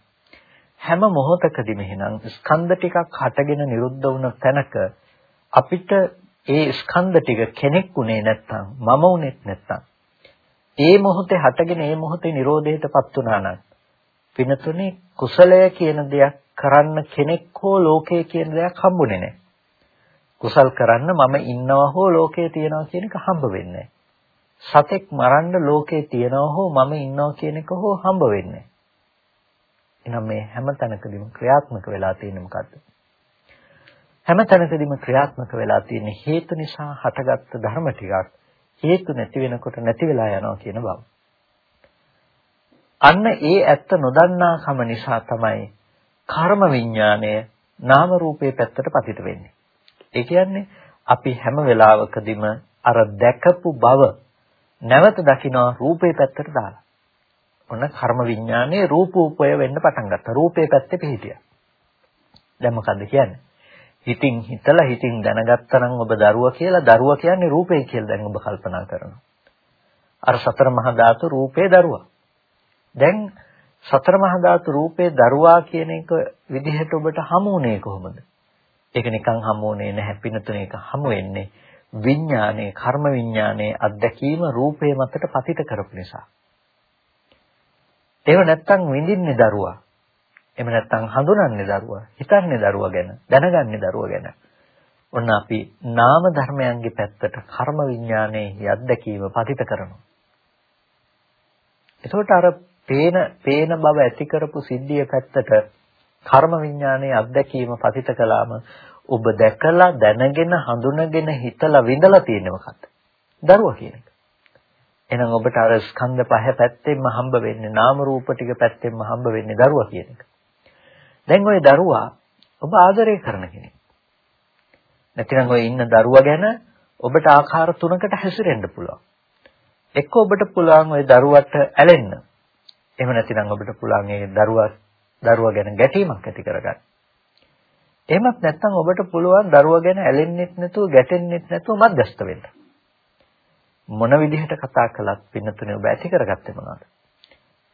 හැම මොහොතකදීම එහෙනම් ස්කන්ධ ටිකක් හටගෙන නිරුද්ධ වුණ තැනක අපිට ඒ ස්කන්ධ ටික කෙනෙක් උනේ නැත්තම් මම උනේත් නැත්තම් ඒ මොහොතේ හටගෙන ඒ මොහොතේ Nirodheටපත් වුණා නම් පිනතුනේ කුසලය කියන දෙයක් කරන්න කෙනෙක් හෝ ලෝකය කියන දෙයක් හම්බුනේ නැහැ. කුසල් කරන්න මම ඉන්නවා හෝ ලෝකයේ තියනවා කියන එක හම්බ වෙන්නේ සතෙක් මරන්න ලෝකයේ තියනවා හෝ මම ඉන්නවා කියන එක හෝ හම්බ වෙන්නේ එහෙනම් මේ හැම තැනකදීම ක්‍රියාත්මක වෙලා තියෙන්නේ මොකද්ද? හැම තැනකදීම ක්‍රියාත්මක වෙලා තියෙන හේතු නිසා හටගත්තු ධර්ම ටිකක් හේතු නැති වෙනකොට නැති වෙලා යනවා කියන බව. අන්න ඒ ඇත්ත නොදන්නාකම නිසා තමයි කර්ම විඥාණය නාම රූපේ පැත්තට පතිත වෙන්නේ. ඒ කියන්නේ අපි හැම වෙලාවකදීම අර දැකපු බව නැවත දකිනවා රූපේ පැත්තට දාලා. ඔන්න කර්ම විඥානයේ රූපෝපය වෙන්න පටන් ගත්තා. රූපේ පැත්තේ පිහිටියා. දැන් මොකද්ද කියන්නේ? හිතින් හිතලා හිතින් දැනගත්තනම් ඔබ දරුවා කියලා දරුවා කියන්නේ රූපේ කියලා දැන් ඔබ කල්පනා කරනවා. අර සතර මහා ධාතු රූපේ දරුවා. දැන් සතර මහා ධාතු රූපේ දරුවා කියන එක විදිහට ඔබට හමුුනේ කොහොමද? ඒක නිකන් හමුුනේ නැහැ පිනතුන එක හමු වෙන්නේ විඥානයේ කර්ම විඥානයේ අත්දැකීම රූපේ මතට පතිත කරපු නිසා. ඒව නැත්තම් විඳින්නේ දරුවා. එහෙම නැත්නම් හඳුනන්නේ දරුවා, හිතන්නේ දරුවා ගැන, දැනගන්නේ දරුවා ගැන. ඔන්න අපි නාම ධර්මයන්ගේ පැත්තට කර්ම විඥානයේ අත්දැකීම පතිත කරනවා. එතකොට අර පේන පේන බව ඇති කරපු සිද්ධිය පැත්තට කර්ම විඥානයේ අත්දැකීම පතිත කළාම ඔබ දැකලා දැනගෙන හඳුනගෙන හිතලා විඳලා තියෙන්නේ මොකක්ද? දරුවා කියන එක. එහෙනම් ඔබට අර ස්කන්ධ පහ පැත්තෙන්ම හම්බ වෙන්නේ නාම රූප ටික පැත්තෙන්ම හම්බ වෙන්නේ දරුවා කියන එක. දැන් ওই දරුවා ඔබ ආදරය කරන කෙනෙක්. නැතිනම් ඔය ඉන්න දරුවා ගැන ඔබට ආකාර තුනකට හැසිරෙන්න පුළුවන්. එක්ක ඔබට පුළුවන් ওই දරුවට ඇලෙන්න. එහෙම නැතිනම් ඔබට පුළුවන් ඒ දරුවා දරුවා ගැන ගැටීමක් ඇති කරගන්න. එහෙමත් නැත්නම් ඔබට පුළුවන් දරුවා ගැන ඇලෙන්නෙත් නැතුව ගැටෙන්නෙත් නැතුව මධ්‍යස්ත වෙන්න. මොන විදිහට කතා කළත් පින්නතුනේ ඔබ ඇති කරගත්තේ මොනවද?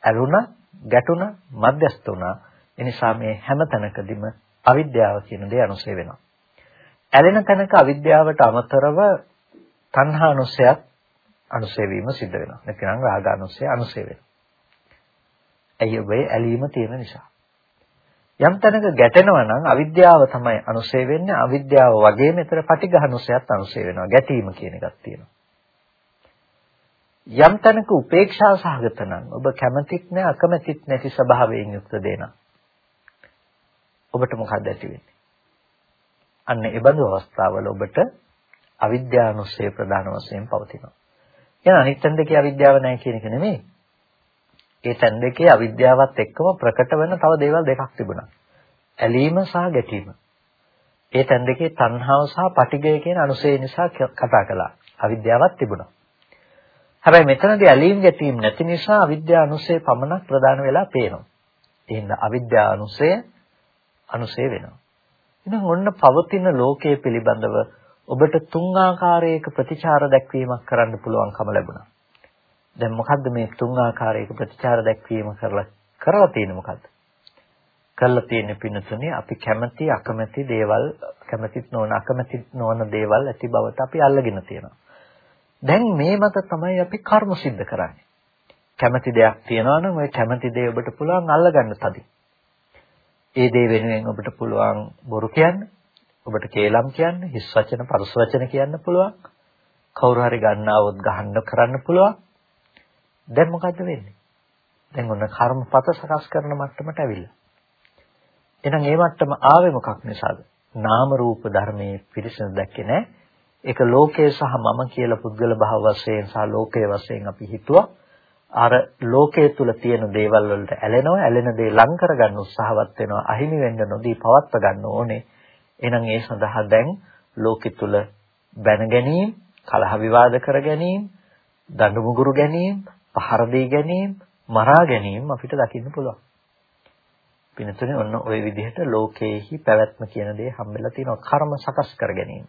ඇලුනා, ගැටුණා, මධ්‍යස්ත වුණා. එනිසා මේ හැම තැනකදීම අවිද්‍යාව කියන දේ අනුසය වෙනවා. ඇලෙන තැනක අවිද්‍යාවට අමතරව තණ්හානුසයත් අනුසය වීම සිද්ධ වෙනවා. නැත්නම් රාගානුසය අනුසය වෙනවා. ඇයි ඔබේ ඇලීම තියෙන නිසා. යම් තැනක ගැටෙනවා නම් අවිද්‍යාව තමයි අනුසය වෙන්නේ. අවිද්‍යාව වගේම ඊතර පටිඝානුසයත් අනුසය වෙනවා. ගැටීම කියන එකක් තියෙනවා. යම් තැනක උපේක්ෂා සහගත නම් ඔබ කැමතිත් නැ අකමැතිත් නැති ස්වභාවයෙන් යුක්ත දෙනා. ඔබට මොකක්ද ඇති වෙන්නේ? අන්න ඒ බඳු අවස්ථාවල ඔබට අවිද්‍යානුසය ප්‍රධාන වශයෙන් පවතිනවා. එහෙනම් අනිත් තැන දෙකේ අවිද්‍යාව නැහැ කියන එක නෙමෙයි. ඒ තැන් දෙකේ අවිද්‍යාවත් එක්කම ප්‍රකට වෙන තව දේවල් දෙකක් තිබුණා. ඇලීම සහ ගැටීම. ඒ තැන් දෙකේ තණ්හාව සහ පටිඝය කියන අනුසය නිසා කතා කළා. අවිද්‍යාවක් තිබුණා. හැබැයි මෙතනදී ඇලීම් ගැටීම් නැති නිසා අවිද්‍යා අනුසය පමණක් ප්‍රධාන වෙලා පේනවා. එහෙනම් අවිද්‍යා අනුසය අනුසය වෙනවා. එහෙනම් ඔන්න පවතින ලෝකයේ පිළිබඳව ඔබට තුන් ආකාරයක ප්‍රතිචාර දැක්වීමක් කරන්න පුළුවන්කම ලැබුණා. දැන් මොකද්ද මේ තුන් ආකාරයක ප්‍රතිචාර දැක්වීම කරලා කරලා තියෙන්නේ මොකද්ද? කරලා තියෙන්නේ පින්නතුනේ අපි කැමති අකමැති දේවල් කැමතිත් නොවන අකමැති නොවන දේවල් ඇති බවට අපි අල්ලගෙන තියෙනවා. දැන් මේ මත තමයි අපි කර්ම સિદ્ધ කරන්නේ. කැමති දෙයක් තියනවා නම් ওই කැමති දේ ඔබට පුළුවන් අල්ලගන්න තදි. ඒ දේ වෙනුවෙන් ඔබට පුළුවන් බොරු කියන්න, ඔබට කේලම් කියන්න, හිස් වචන, පරුස වචන කියන්න පුළුවන්. කවුරු හරි ගන්නවොත් ගහන්න කරන්න පුළුවන්. දැන් මොකද්ද වෙන්නේ? දැන් ඔන්න කර්මපත සකස් කරන මට්ටමට ඇවිල්ලා. එහෙනම් ඒ මට්ටම ආවේ මොකක් නිසාද? නාම රූප ධර්මයේ පිරිසිදු දැක්කේ නැහැ. ඒක ලෝකය සහ මම කියලා පුද්ගල භාව වශයෙන් සහ ලෝකයේ වශයෙන් අපි හිතුවා. අර ලෝකයේ තුල තියෙන දේවල් වලට ඇලෙනවා ඇලෙන දේ ලං කරගන්න උත්සාහවත් වෙනවා අහිමි වෙන්න නොදී පවත්ව ගන්න ඕනේ එහෙනම් ඒ සඳහා දැන් ලෝකෙ තුල බැන ගැනීම කලහ විවාද කර ගැනීම දඬු මුගුරු ගැනීම පහර දී ගැනීම, මරා ගැනීම අපිට දකින්න පුළුවන්. පිනතුනේ ඔන්න ওই විදිහට ලෝකයේහි පැවැත්ම කියන දේ හම්බෙලා තියෙනවා කර්ම සකස් කර ගැනීම.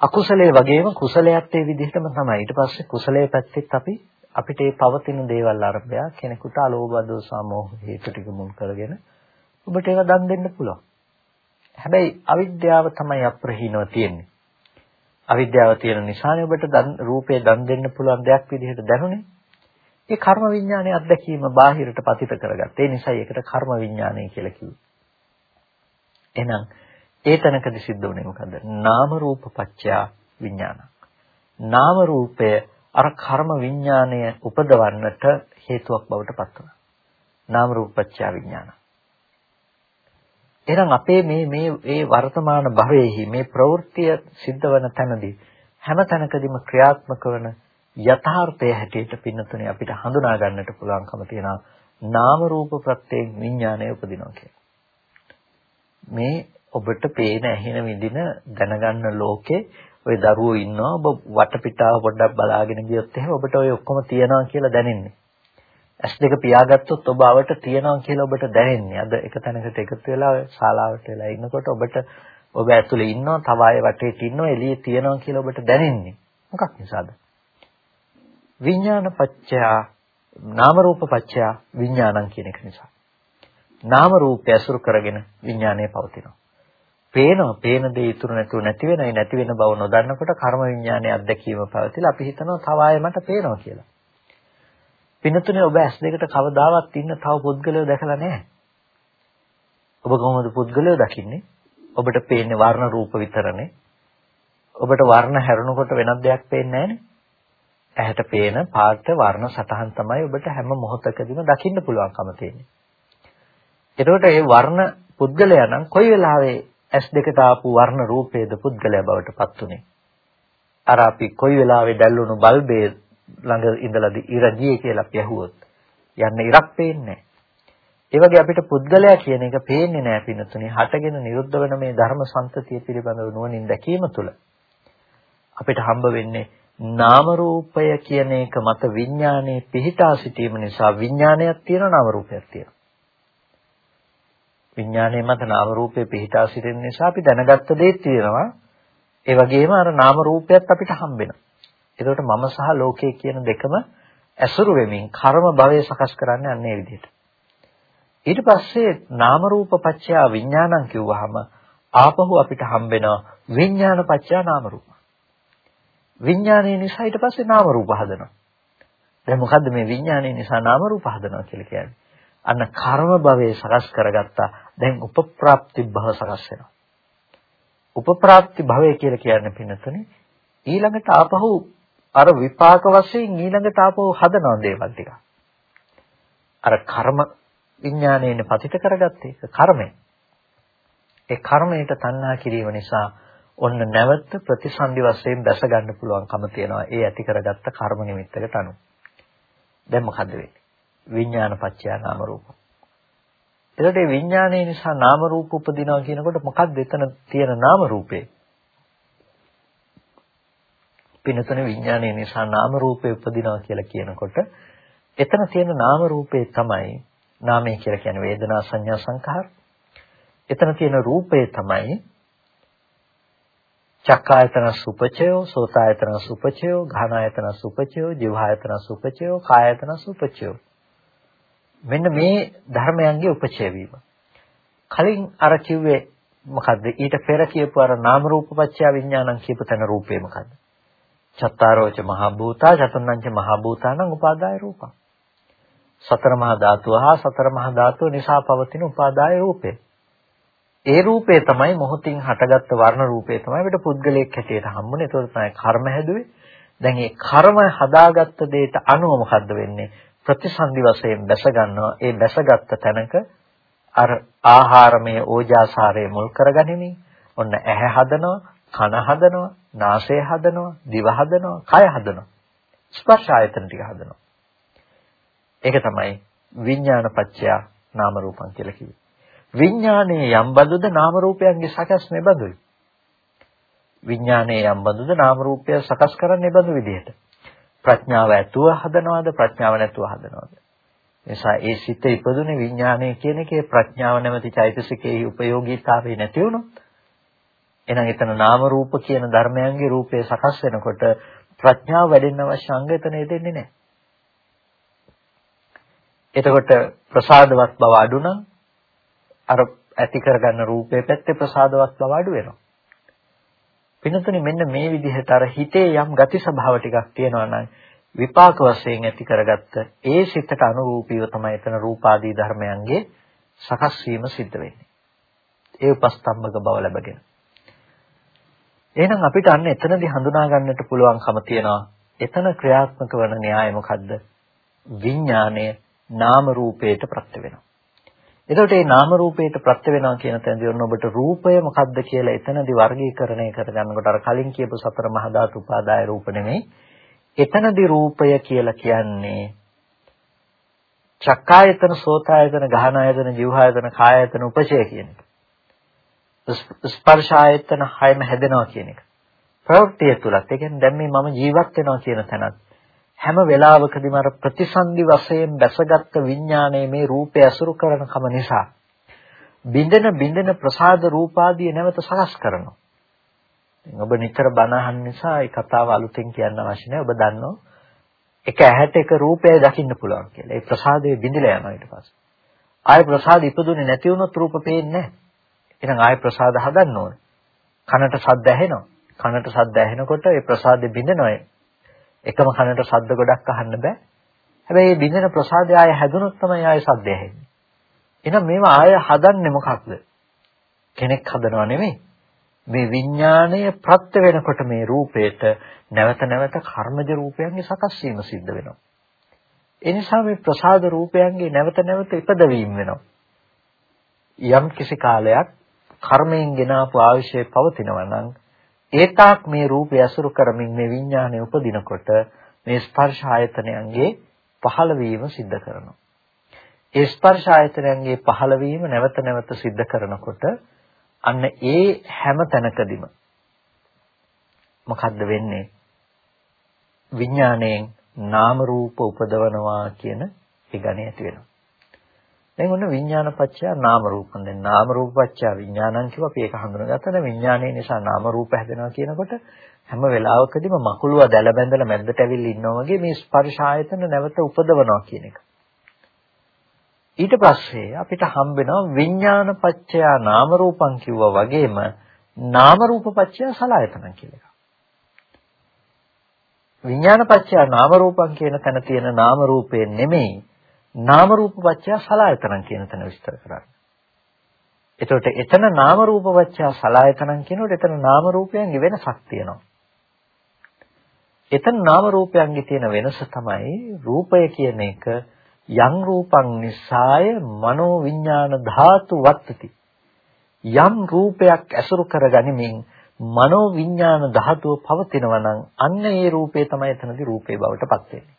අකුසලයේ වගේම කුසලයත් ඒ විදිහටම තමයි. ඊට පස්සේ කුසලයේ පැත්තෙත් අපි අපිට මේ පවතින දේවල් අරබය කෙනෙකුට අලෝභ දෝස සමෝහ හේතු ටික මුල් කරගෙන ඔබට ඒවා දන් දෙන්න පුළුවන්. හැබැයි අවිද්‍යාව තමයි අප්‍රහීනව තියෙන්නේ. අවිද්‍යාව තියෙන නිසානේ ඔබට දන් රූපේ දන් දෙන්න පුළුවන් දෙයක් විදිහට දැනුනේ. ඒ කර්ම විඥානයේ අත්දැකීම බාහිරට පතිත කරගත්තා. ඒ නිසායි ඒකට කර්ම විඥානය කියලා කිව්වේ. එහෙනම් ඒ තැනකදී සිද්ධ වුණේ මොකද්ද? නාම රූප පත්‍යා විඥාන. නාම රූපය අර කර්ම විඥානය උපදවන්නට හේතුවක් බවට පත් වුණා. නාම රූප පත්‍යා විඥාන. එහෙනම් අපේ මේ මේ ඒ වර්තමාන භවයේහි මේ ප්‍රවෘත්තිය සිද්ධ වන තැනදී හැම තැනකදීම ක්‍රියාත්මක වන යථාර්ථය හැටියට පින්නතුනේ අපිට හඳුනා ගන්නට පුළුවන්කම තියෙනවා නාම රූප ප්‍රත්‍යයෙන් විඥානය උපදිනවා කියලා. මේ ඔබට පේන ඇහෙන විඳින දැනගන්න ලෝකේ ওই දරුවෝ ඉන්නවා ඔබ වටපිටාව පොඩ්ඩක් බලාගෙන ගියොත් එහෙම ඔබට ඔය ඔක්කොම තියනවා කියලා දැනෙන්නේ. S2 පියාගත්තොත් ඔබ අවට තියනවා කියලා ඔබට දැනෙන්නේ. අද එක තැනකට එකතු වෙලා ශාලාවට වෙලා ඉන්නකොට ඔබට ඔබ ඇතුලේ ඉන්නවා, තව අය වටේට ඉන්නවා, එළියේ තියනවා කියලා ඔබට දැනෙන්නේ. මොකක් නිසාද? විඥාන පත්‍යා නාම රූප පත්‍යා විඥානං කියන එක නිසා. නාම රූපය අසුරු කරගෙන විඥානය පවතිනවා. පේනවා, පේන දේ ඉතුරු නැතුව නැති වෙනයි නැති වෙන බව නොදන්නකොට කර්ම විඥානයේ අත්දැකීම පවතිලා අපි හිතනවා තව ආයෙ මට පේනවා කියලා. පින්නතුනේ ඔබ ඇස් දෙකට කවදාවත් ඉන්න තව පුද්ගලයෝ දැකලා නැහැ. ඔබ කොහොමද පුද්ගලයෝ දකින්නේ? ඔබට පේන්නේ වර්ණ රූප විතරනේ. ඔබට වර්ණ හැරෙනකොට වෙනත් දෙයක් පේන්නේ නැහනේ. ඇහැට පේන පාට වර්ණ සටහන් තමයි ඔබට හැම මොහොතකදීම දකින්න පුළුවන්කම තියෙන්නේ. එතකොට මේ වර්ණ පුද්ගලයා නම් කොයි වෙලාවෙ ඇස් දෙකට ආපු වර්ණ රූපේද පුද්ගලයා බවට පත් උනේ? අර අපි කොයි වෙලාවෙ දැල්ලුණු බල්බේ ළඟ ඉඳලාදී ඉර ගියේ කියලා අපි ඇහුවොත් යන්න ඉරක් පේන්නේ ඒ වගේ අපිට පුද්ගලයා කියන එක පේන්නේ නැහැ පිනතුනේ හටගෙන නිරුද්ධ වෙන මේ ධර්ම සංතතිය පිළිබඳව නුවණින් දැකීම තුළ. අපිට හම්බ වෙන්නේ නාම රූපය කියන එක මත විඥානයේ පිහිටා සිටීම නිසා විඥානයක් තියෙනවා නාම රූපයක් තියෙනවා. විඥානයේ මත නාම රූපේ පිහිටා සිටින නිසා අපි දැනගත්ත දේ තියෙනවා. ඒ වගේම අර නාම රූපයත් අපිට හම්බෙනවා. එතකොට මම සහ ලෝකය කියන දෙකම ඇසුරු වෙමින් කර්ම භවය සකස් කරන්නේ අන්නේ විදිහට. ඊට පස්සේ නාම රූප පත්‍ය විඥානං කිව්වහම ආපහු අපිට හම්බෙනවා විඥාන පත්‍ය නාම රූප. විඥානයේ නිසා ඊට පස්සේ නාම රූප හදනවා. දැන් මොකද්ද මේ විඥානයේ නිසා නාම රූප හදනවා කියලා කියන්නේ? අන්න කර්ම භවයේ සකස් කරගත්තා. දැන් උපප්‍රාප්ති භව සකස් වෙනවා. උපප්‍රාප්ති භවය කියලා කියන්නේ පින්නතුනේ ඊළඟට ආපහු අර විපාක වශයෙන් ඊළඟට ආපහු හදනවා දේවල් ටික. අර කර්ම විඥාණයෙන් පතිත කරගත්තේ ඒක කර්මය. ඒ කර්මයට තණ්හා කිරීම නිසා ඔන්න නැවත ප්‍රතිසන්දි වශයෙන් දැස ගන්න පුළුවන්කම තියෙනවා. ඒ ඇති කරගත්ත කර්ම නිමිත්තකට අනුව. දැන් මොකද වෙන්නේ? විඥාන පත්‍ය නාම රූප. එතකොට මේ විඥානයේ නිසා නාම රූප උපදිනවා කියනකොට මොකක්ද එතන තියෙන නාම රූපේ? පිනතන විඥානයේ නිසා නාම රූපේ උපදිනවා කියලා කියනකොට එතන තියෙන නාම රූපේ තමයි නාමය කියලා කියන්නේ වේදනා සංඥා සංඛාර. එතන තියෙන රූපේ තමයි චක්කායතන සුපචයෝ සෝතායතන සුපචයෝ ඝානායතන සුපචයෝ ජීවායතන සුපචයෝ කායතන සුපචයෝ. මෙන්න මේ ධර්මයන්ගේ උපචය වීම. කලින් අර කිව්වේ මොකද්ද? ඊට පෙර කියපු අර නාම රූප පත්‍ය විඥානං කියපු තැන රූපේ මොකද්ද? චත්තාරෝච මහා භූතා චතුර්ණංච මහා භූතානං උපාදාය රූපං සතර මහා ධාතුව හා සතර මහා ධාතුව නිසා පවතින උපාදාය රූපේ ඒ රූපේ තමයි මොහොතින් හටගත්ත වර්ණ රූපේ තමයි අපිට පුද්ගලයෙක් හැටියට හම්බුනේ. ඒතකොට තමයි කර්ම හැදුවේ. දැන් මේ කර්ම හදාගත්ත දෙයට අනුව මොකද්ද වෙන්නේ? ප්‍රතිසන්දි වශයෙන් බැස ගන්නවා. ඒ බැසගත්ත තැනක අර ආහාරමය ඕජාසාරය මුල් කරගනිමින් ඔන්න ඇහැ හදනවා, කන හදනවා, නාසය හදනවා, දිව හදනවා, කය හදනවා. ස්පර්ශ ආයතන ටික හදනවා. ඒක තමයි විඥානපච්චය නාම රූපං කියලා කිව්වේ. විඥානයේ යම් බඳුද නාම රූපයන්ගේ සකස් මෙබඳුයි. විඥානයේ යම් බඳුද නාම රූපය සකස් කරන්නේ බඳු විදිහට. ප්‍රඥාව ඇතුව හදනවද ප්‍රඥාව නැතුව හදනවද? නිසා ඒ සිත ඉපදුනේ විඥානය කියන එකේ ප්‍රඥාව නැමැති චෛතසිකයේ උපයෝගීතාවය නැති වුණොත් එහෙනම් එතන නාම රූප කියන ධර්මයන්ගේ රූපය සකස් වෙනකොට ප්‍රඥාව වැඩෙන්න අවශ්‍ය අංග එතන දෙන්නේ නැහැ. එතකොට ප්‍රසාදවත් බව අඩු නම් අර ඇති කරගන්න රූපේ පැත්තේ ප්‍රසාදවත් බව අඩු වෙනවා. පින්නතුනි මෙන්න මේ විදිහට අර හිතේ යම් ගති ස්වභාව ටිකක් තියෙනවා නම් විපාක වශයෙන් ඇති කරගත්ත ඒ සිතට අනුරූපීව තමයි එතන රූපාදී ධර්මයන්ගේ සකස් වීම සිද්ධ වෙන්නේ. ඒ උපස්තම්භක බව ලැබගෙන. එහෙනම් අපිට අන්න එතනදී හඳුනා ගන්නට පුළුවන්කම තියෙනවා. එතන ක්‍රියාත්මක වන න්‍යාය මොකද්ද? විඥාණය නාම රූපයට ප්‍රත්‍ය වෙනවා. එතකොට මේ නාම රූපයට ප්‍රත්‍ය වෙනවා කියන තැනදී ඔන්න ඔබට රූපය මොකක්ද කියලා එතනදී වර්ගීකරණය කරගන්නකොට අර කලින් කියපු සතර මහා ධාතු උපාදාය රූප නෙමෙයි. එතනදී රූපය කියලා කියන්නේ චක්කායතන, සෝතායතන, ගහනායතන, જીවහායතන, කායයතන, උපචය කියන එක. ස්පර්ශායතන හයම හැදෙනවා කියන එක. ප්‍රවෘත්තිය තුලත් ඒ කියන්නේ දැන් මේ මම ජීවත් වෙනවා කියන තැනත් හැම වෙලාවකදීම අර ප්‍රතිසන්දි වශයෙන් දැසගත් විඥානයේ මේ රූපය අසුරු කරන කම නිසා බින්දන බින්දන ප්‍රසාද රූපාදී නැවත සකස් කරනවා. ඔබ නිතර බණ අහන නිසා ඒ කතාව අලුතෙන් කියන්න අවශ්‍ය නැහැ. ඔබ දන්නවා එක ඇහැට එක රූපය දකින්න පුළුවන් කියලා. ඒ ප්‍රසාදයේ බිඳිලා යනවා ඊට පස්සේ. ආය ප්‍රසාද ඉපදුනේ නැති වුණොත් රූප පේන්නේ නැහැ. එහෙනම් ආය ප්‍රසාද හදන්න ඕනේ. කනට ශබ්ද ඇහෙනවා. කනට ශබ්ද ඇහෙනකොට ඒ ප්‍රසාදෙ බිඳිනවා. එකම කනට ශබ්ද ගොඩක් අහන්න බෑ. හැබැයි මේ බින්දන ප්‍රසාදය ආය හැදුනොත් තමයි ආය ශබ්දය ඇහෙන්නේ. එහෙනම් මේවා ආය හදන්නේ මොකක්ද? කෙනෙක් හදනව නෙමෙයි. මේ විඥාණය ප්‍රත්‍ය වෙනකොට මේ රූපේට නැවත නැවත කර්මජ රූපයන්ගේ සකස් වීම සිද්ධ වෙනවා. ඒ නිසා මේ ප්‍රසාද රූපයන්ගේ නැවත නැවත ඉපදවීම වෙනවා. යම් කිසි කාලයක් කර්මයෙන් ගෙන ආපු ආයශය පවතිනවා නම් ඒතාක් මේ රූපය අසුරු කරමින් මේ විඥානය උපදිනකොට මේ ස්පර්ශ ආයතනයන්ගේ පහළ වීම සිද්ධ කරනවා. ඒ ස්පර්ශ ආයතනයන්ගේ පහළ වීම නැවත නැවත සිද්ධ කරනකොට අන්න ඒ හැම තැනකදීම මොකද්ද වෙන්නේ? විඥාණයෙන් නාම රූප උපදවනවා කියන ඒ ගණය ඇති වෙනවා. දැන් ඔන්න විඥානපච්චය නාම රූපං. දැන් නාම රූපපච්චය විඥානං කිව්ව අපි ඒක හඳුනගත්තා. දැන් විඥානයේ නිසා නාම රූප හැදෙනවා කියනකොට හැම වෙලාවකදීම මකුලුව දැල බැඳලා මැද්දට ඇවිල්ලා ඉන්නවා වගේ මේ ස්පර්ශ ආයතන නැවත උපදවනවා කියන එක. ඊට පස්සේ අපිට හම්බෙනවා විඥානපච්චය නාම රූපං කිව්වා වගේම නාම රූපපච්චය සලආයතනං කියලා. විඥානපච්චය නාම රූපං කියන තැන තියෙන නාම රූපේ නෙමෙයි නාම රූප පත්‍ය සලායතනං කියන තැන විස්තර කරන්නේ. එතකොට එතන නාම රූප පත්‍ය සලායතනං කියනකොට එතන නාම රූපයන්ගේ වෙනසක් තියෙනවා. එතන නාම රූපයන්ගේ තියෙන වෙනස තමයි රූපය කියන එක යම් රූපං නිසාය මනෝ විඥාන ධාතු වත්තති. යම් රූපයක් ඇසුරු කරගනිමින් මනෝ විඥාන ධාතුව පවතිනවා නම් අන්න ඒ රූපේ තමයි එතනදී රූපේ බවට පත් වෙන්නේ.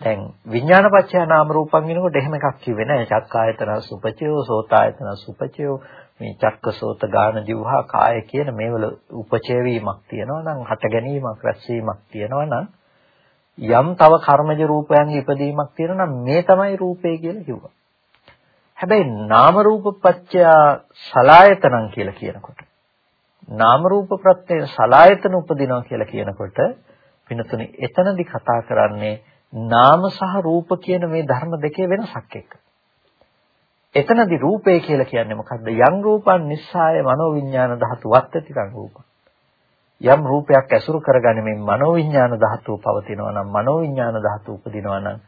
දැන් විඥානපච්චය නාම රූපං වෙනකොට එහෙම එකක් කිව්වේ නෑ චක්කායතන සුපචයෝ සෝතායතන සුපචයෝ මේ චක්ක සෝත ගාන જીවහා කාය කියන මේවල උපචය වීමක් තියෙනවා නම් හට ගැනීමක් රැස්වීමක් තියෙනවා නම් යම් තව කර්මජ රූපයන්ගේ ඉපදීමක් තියෙනවා නම් මේ තමයි රූපේ කියලා කිව්වා. හැබැයි නාම රූප පත්‍ය සලායතනං කියලා කියනකොට නාම රූප ප්‍රත්‍ය සලායතන උපදිනවා කියලා කියනකොට පිනතුනේ එතනදි කතා කරන්නේ නාම සහ රූප කියන මේ ධර්ම දෙකේ වෙනසක් එක්ක. එතනදී රූපය කියලා කියන්නේ මොකද්ද? යම් රූපං නිස්සාය මනෝවිඤ්ඤාණ ධාතු වත්තති කං රූපං. යම් රූපයක් ඇසුරු කරගනිමින් මනෝවිඤ්ඤාණ ධාතුව පවතිනවා නම් මනෝවිඤ්ඤාණ ධාතුව උපදිනවා නම්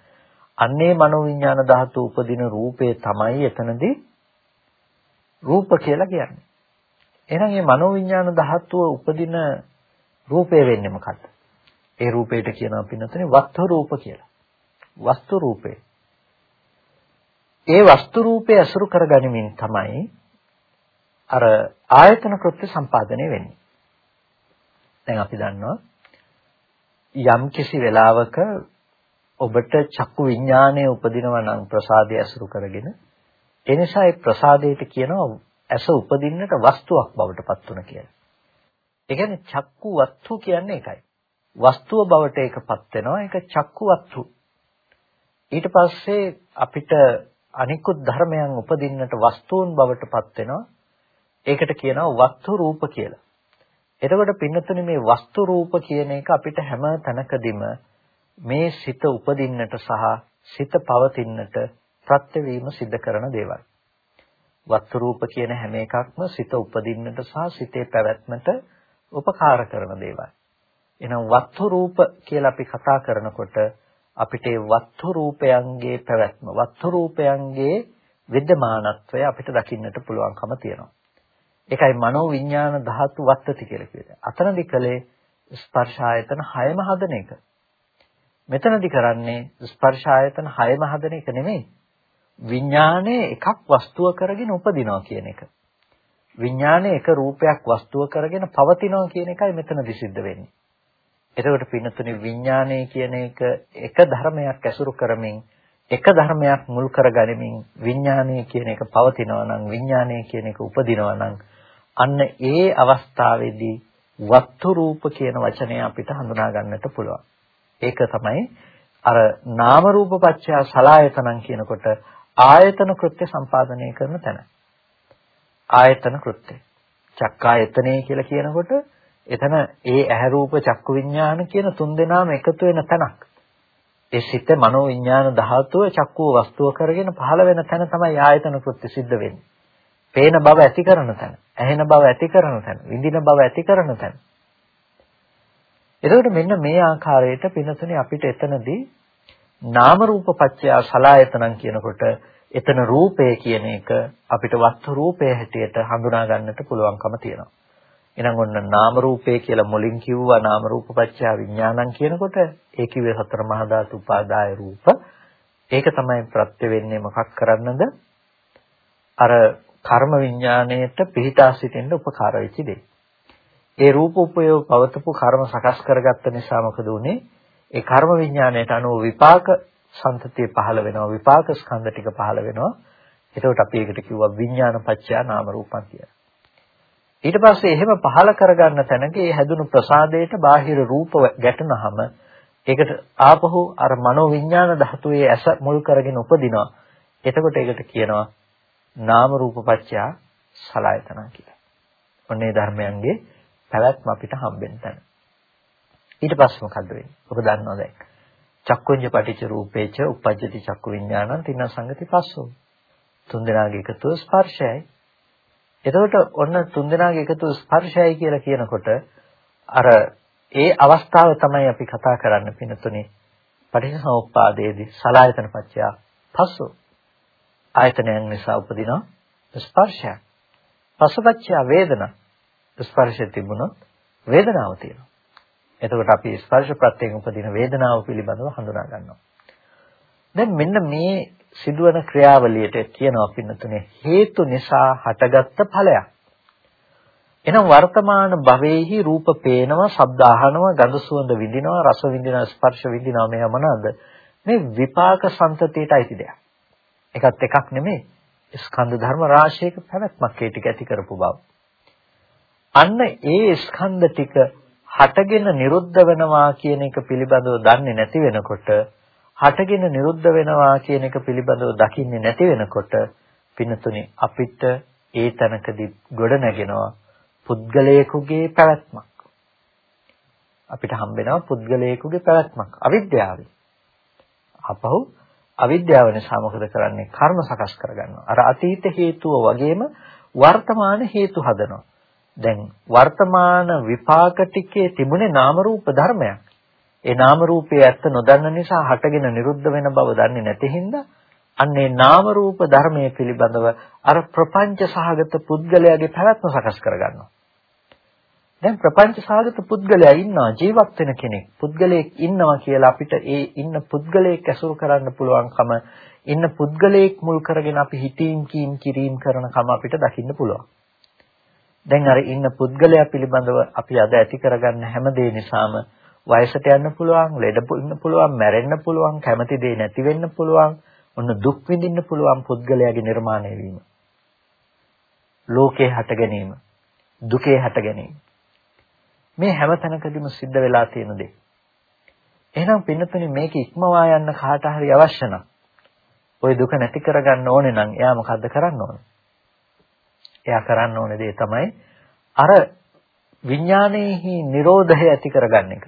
අන්නේ මනෝවිඤ්ඤාණ ධාතුව උපදින රූපේ තමයි එතනදී රූප කියලා කියන්නේ. එහෙනම් මේ මනෝවිඤ්ඤාණ ධාතුව උපදින රූපේ වෙන්නේ මොකද්ද? ඒ රූපයට කියනවා පින්නතනේ වස්තු රූප කියලා. වස්තු රූපේ. ඒ වස්තු රූපේ අසුරු කරගනිමින් තමයි අර ආයතන කෘත්‍ය සම්පාදනය වෙන්නේ. දැන් අපි දන්නවා යම් කිසි වෙලාවක ඔබට චක්කු විඥානය උපදිනවා නම් ප්‍රසාදය අසුරු කරගෙන ඒ නිසා ඒ ප්‍රසාදයට කියනවා ඇස උපදින්නට වස්තුවක් බවට පත් වුණ කියලා. ඒ කියන්නේ චක්කු වස්තු කියන්නේ ඒකයි. වස්තුව බවට ඒකපත් වෙනවා ඒක චක්කු වස්තු ඊට පස්සේ අපිට අනිකුත් ධර්මයන් උපදින්නට වස්තුන් බවටපත් වෙනවා ඒකට කියනවා වස්තු රූප කියලා එතකොට පින්නතුනි මේ වස්තු රූප කියන එක අපිට හැම තැනකදීම මේ සිත උපදින්නට සහ සිත පවතින්නට ප්‍රත්‍යවීම සිද්ධ කරන දේවල්. වස්තු රූප කියන හැම එකක්ම සිත උපදින්නට සහ සිතේ පැවැත්මට උපකාර කරන දේවල්. එහෙනම් වස්තු රූප කියලා අපි කතා කරනකොට අපිට ඒ වස්තු රූපයන්ගේ පැවැත්ම වස්තු රූපයන්ගේ විද්‍යමානත්වය අපිට දකින්නට පුළුවන්කම තියෙනවා. ඒකයි මනෝ විඥාන ධාතු වත්තති කියලා කියන්නේ. අතනදි කලේ ස්පර්ශ ආයතන 6ම හදන එක. මෙතනදි කරන්නේ ස්පර්ශ ආයතන 6ම හදන එක නෙමෙයි. විඥානයේ එකක් වස්තුව කරගෙන උපදිනවා කියන එක. විඥානයේ එක රූපයක් වස්තුව කරගෙන පවතිනවා කියන එකයි මෙතනදි සිද්ධ වෙන්නේ. එතකොට පින්නතුනි විඥානය කියන එක එක ධර්මයක් ඇසුරු කරමින් එක ධර්මයක් මුල් කරගනිමින් විඥානය කියන එක පවතිනවා නම් විඥානය කියන එක උපදිනවා නම් අන්න ඒ අවස්ථාවේදී වස්තු රූප කියන වචනය අපිට හඳුනා ගන්නට පුළුවන්. ඒක තමයි අර නාම රූප පත්‍ය සලායතනං කියනකොට ආයතන කෘත්‍ය සම්පාදනය කරන තැන. ආයතන කෘත්‍ය. චක්කායතනය කියලා කියනකොට එතන ඒ ඇහැ රූප චක්කු විඥාන කියන තුන් දෙනාම එකතු වෙන තැනක්. ඒ සිත මනෝ විඥාන ධාතුව චක්කුව වස්තුව කරගෙන පහළ වෙන තැන තමයි ආයතන කෘත්‍ය සිද්ධ වෙන්නේ. පේන බව ඇති කරන තැන, ඇහෙන බව ඇති කරන තැන, විඳින බව ඇති කරන තැන. එතකොට මෙන්න මේ ආකාරයට පිනතුනේ අපිට එතනදී නාම රූප පත්‍ය සලායතනං කියනකොට එතන රූපය කියන එක අපිට වස්තු රූපය හැටියට හඳුනා ගන්නට පුළුවන්කම තියෙනවා. එහෙනම් ඔන්න නාම රූපේ කියලා මුලින් කිව්වා නාම රූප පත්‍ය විඥානං කියනකොට ඒ කිව්වේ සතර මහා ධාතු උපාදාය රූප. ඒක තමයි ප්‍රත්‍ය වෙන්නේ මොකක් කරන්නද? අර කර්ම විඥාණයට පිහිටා සිටින්න උපකාර වෙච්ච දේ. ඒ රූප උපයෝග පවතපු කර්ම සකස් කරගත්ත නිසා මොකද උනේ? ඒ කර්ම විඥාණයට අනුව විපාක සංතතිය පහළ වෙනවා විපාක ස්කන්ධ ටික පහළ වෙනවා. එතකොට අපි ඒකට කිව්වා විඥාන පත්‍ය නාම රූපං කියලා. ඊට පස්සේ එහෙම පහල කරගන්න තැනකේ හැදුණු ප්‍රසාදයට බාහිර රූප ගැටුනහම ඒකට ආපහු අර මනෝ විඥාන ධාතුවේ ඇස මුල් කරගෙන උපදිනවා. එතකොට ඒකට කියනවා නාම රූප පත්‍ය සලආයතන කියලා. ඔන්නේ ධර්මයන්ගේ පැවැත්ම අපිට හම්බෙන්න තැන. ඊට පස්සේ මොකද්ද වෙන්නේ? ඔබ දන්නවා දැන්. චක්කුඤ්ඤ පටිච්ච රූපේච උපජ්ජති චක්කු විඥානං තින්න සංගති පස්සෝ. තුන්දෙනාගේ එකතුව ස්පර්ශයයි. එතකොට ඔන්න තුන්දෙනාගේ එකතුව ස්පර්ශයයි කියලා කියනකොට අර ඒ අවස්ථාව තමයි අපි කතා කරන්න පිනතුනේ පටිච්චසමුප්පාදයේදී සලායතන පත්‍ය පස්සෝ ආයතනයන් නිසා උපදින ස්පර්ශය. පසුපච්චය වේදනා. ස්පර්ශය තිබුණොත් වේදනාව තියෙනවා. එතකොට අපි ස්පර්ශ ප්‍රත්‍යයෙන් උපදින වේදනාව පිළිබඳව හඳුනා ගන්නවා. දැන් මෙන්න මේ සිදුවන ක්‍රියාවලියට කියනවා පින්නතුනේ හේතු නිසා හටගත්ත ඵලයක්. එහෙනම් වර්තමාන භවයේහි රූප පේනවා, ශබ්ද අහනවා, ගඳ සුවඳ විඳිනවා, රස විඳිනවා, ස්පර්ශ විඳිනවා මේවා මොනවාද? මේ විපාක සංතතියට අයිති දෙයක්. එකත් එකක් නෙමෙයි. ස්කන්ධ ධර්ම රාශියක පැවැත්මක් ඒ ටික ඇති කරපු බව. අන්න ඒ ස්කන්ධ ටික හටගෙන නිරුද්ධ වෙනවා කියන එක පිළිබඳව දන්නේ නැති වෙනකොට හටගෙන නිරුද්ධ වෙනවා කියන එක පිළිබඳව දකින්නේ නැති වෙනකොට පින්නතුනි අපිට ඒ තැනකදී ගොඩ නැගෙනවා පුද්ගලයෙකුගේ පැවැත්මක්. අපිට හම්බෙනවා පුද්ගලයෙකුගේ පැවැත්මක්. අවිද්‍යාවයි අපහු අවිද්‍යාව නිසා මොකද කරන්නේ? කර්ම සකස් කරගන්නවා. අර අතීත හේතුව වගේම වර්තමාන හේතු හදනවා. දැන් වර්තමාන විපාක ටිකේ තිබුණේ නාම රූප ධර්මයක්. ඒ නාම රූපයේ ඇත්ත නොදන්න නිසා හටගෙන නිරුද්ධ වෙන බව දන්නේ නැති හින්දා අන්නේ නාම රූප ධර්මයේ පිළිබඳව අර ප්‍රපංච සහගත පුද්ගලයාගේ පැවැත්ම සකස් කරගන්නවා. දැන් ප්‍රපංච සහගත පුද්ගලයා ඉන්නවා ජීවත් වෙන කෙනෙක්. පුද්ගලයෙක් ඉන්නවා කියලා අපිට ඒ ඉන්න පුද්ගලයෙක් ඇසුරු කරන්න පුළුවන්කම ඉන්න පුද්ගලයෙක් මුල් කරගෙන අපි හිතීම් කීම් කිරීම කරන කම අපිට දකින්න පුළුවන්. දැන් අර ඉන්න පුද්ගලයා පිළිබඳව අපි අද ඇති කරගන්න හැම දේ නිසාම වයසට යන්න පුළුවන්, ලෙඩ වෙන්න පුළුවන්, මැරෙන්න පුළුවන්, කැමති දේ නැති වෙන්න පුළුවන්, ඔන්න දුක් විඳින්න පුළුවන් පුද්ගලයාගේ නිර්මාණය වීම. ලෝකේ හට ගැනීම, දුකේ හට ගැනීම. මේ හැම තැනකදීම සිද්ධ වෙලා තියෙන දේ. එහෙනම් පින්නතුනි මේක ඉක්මවා යන්න කාට හරි අවශ්‍ය නම් ওই දුක නැති කරගන්න ඕනේ නම් එයා මොකද්ද කරන්න ඕනේ? එයා කරන්න ඕනේ දේ තමයි අර විඥානයේහි Nirodhaය ඇති කරගන්න එක.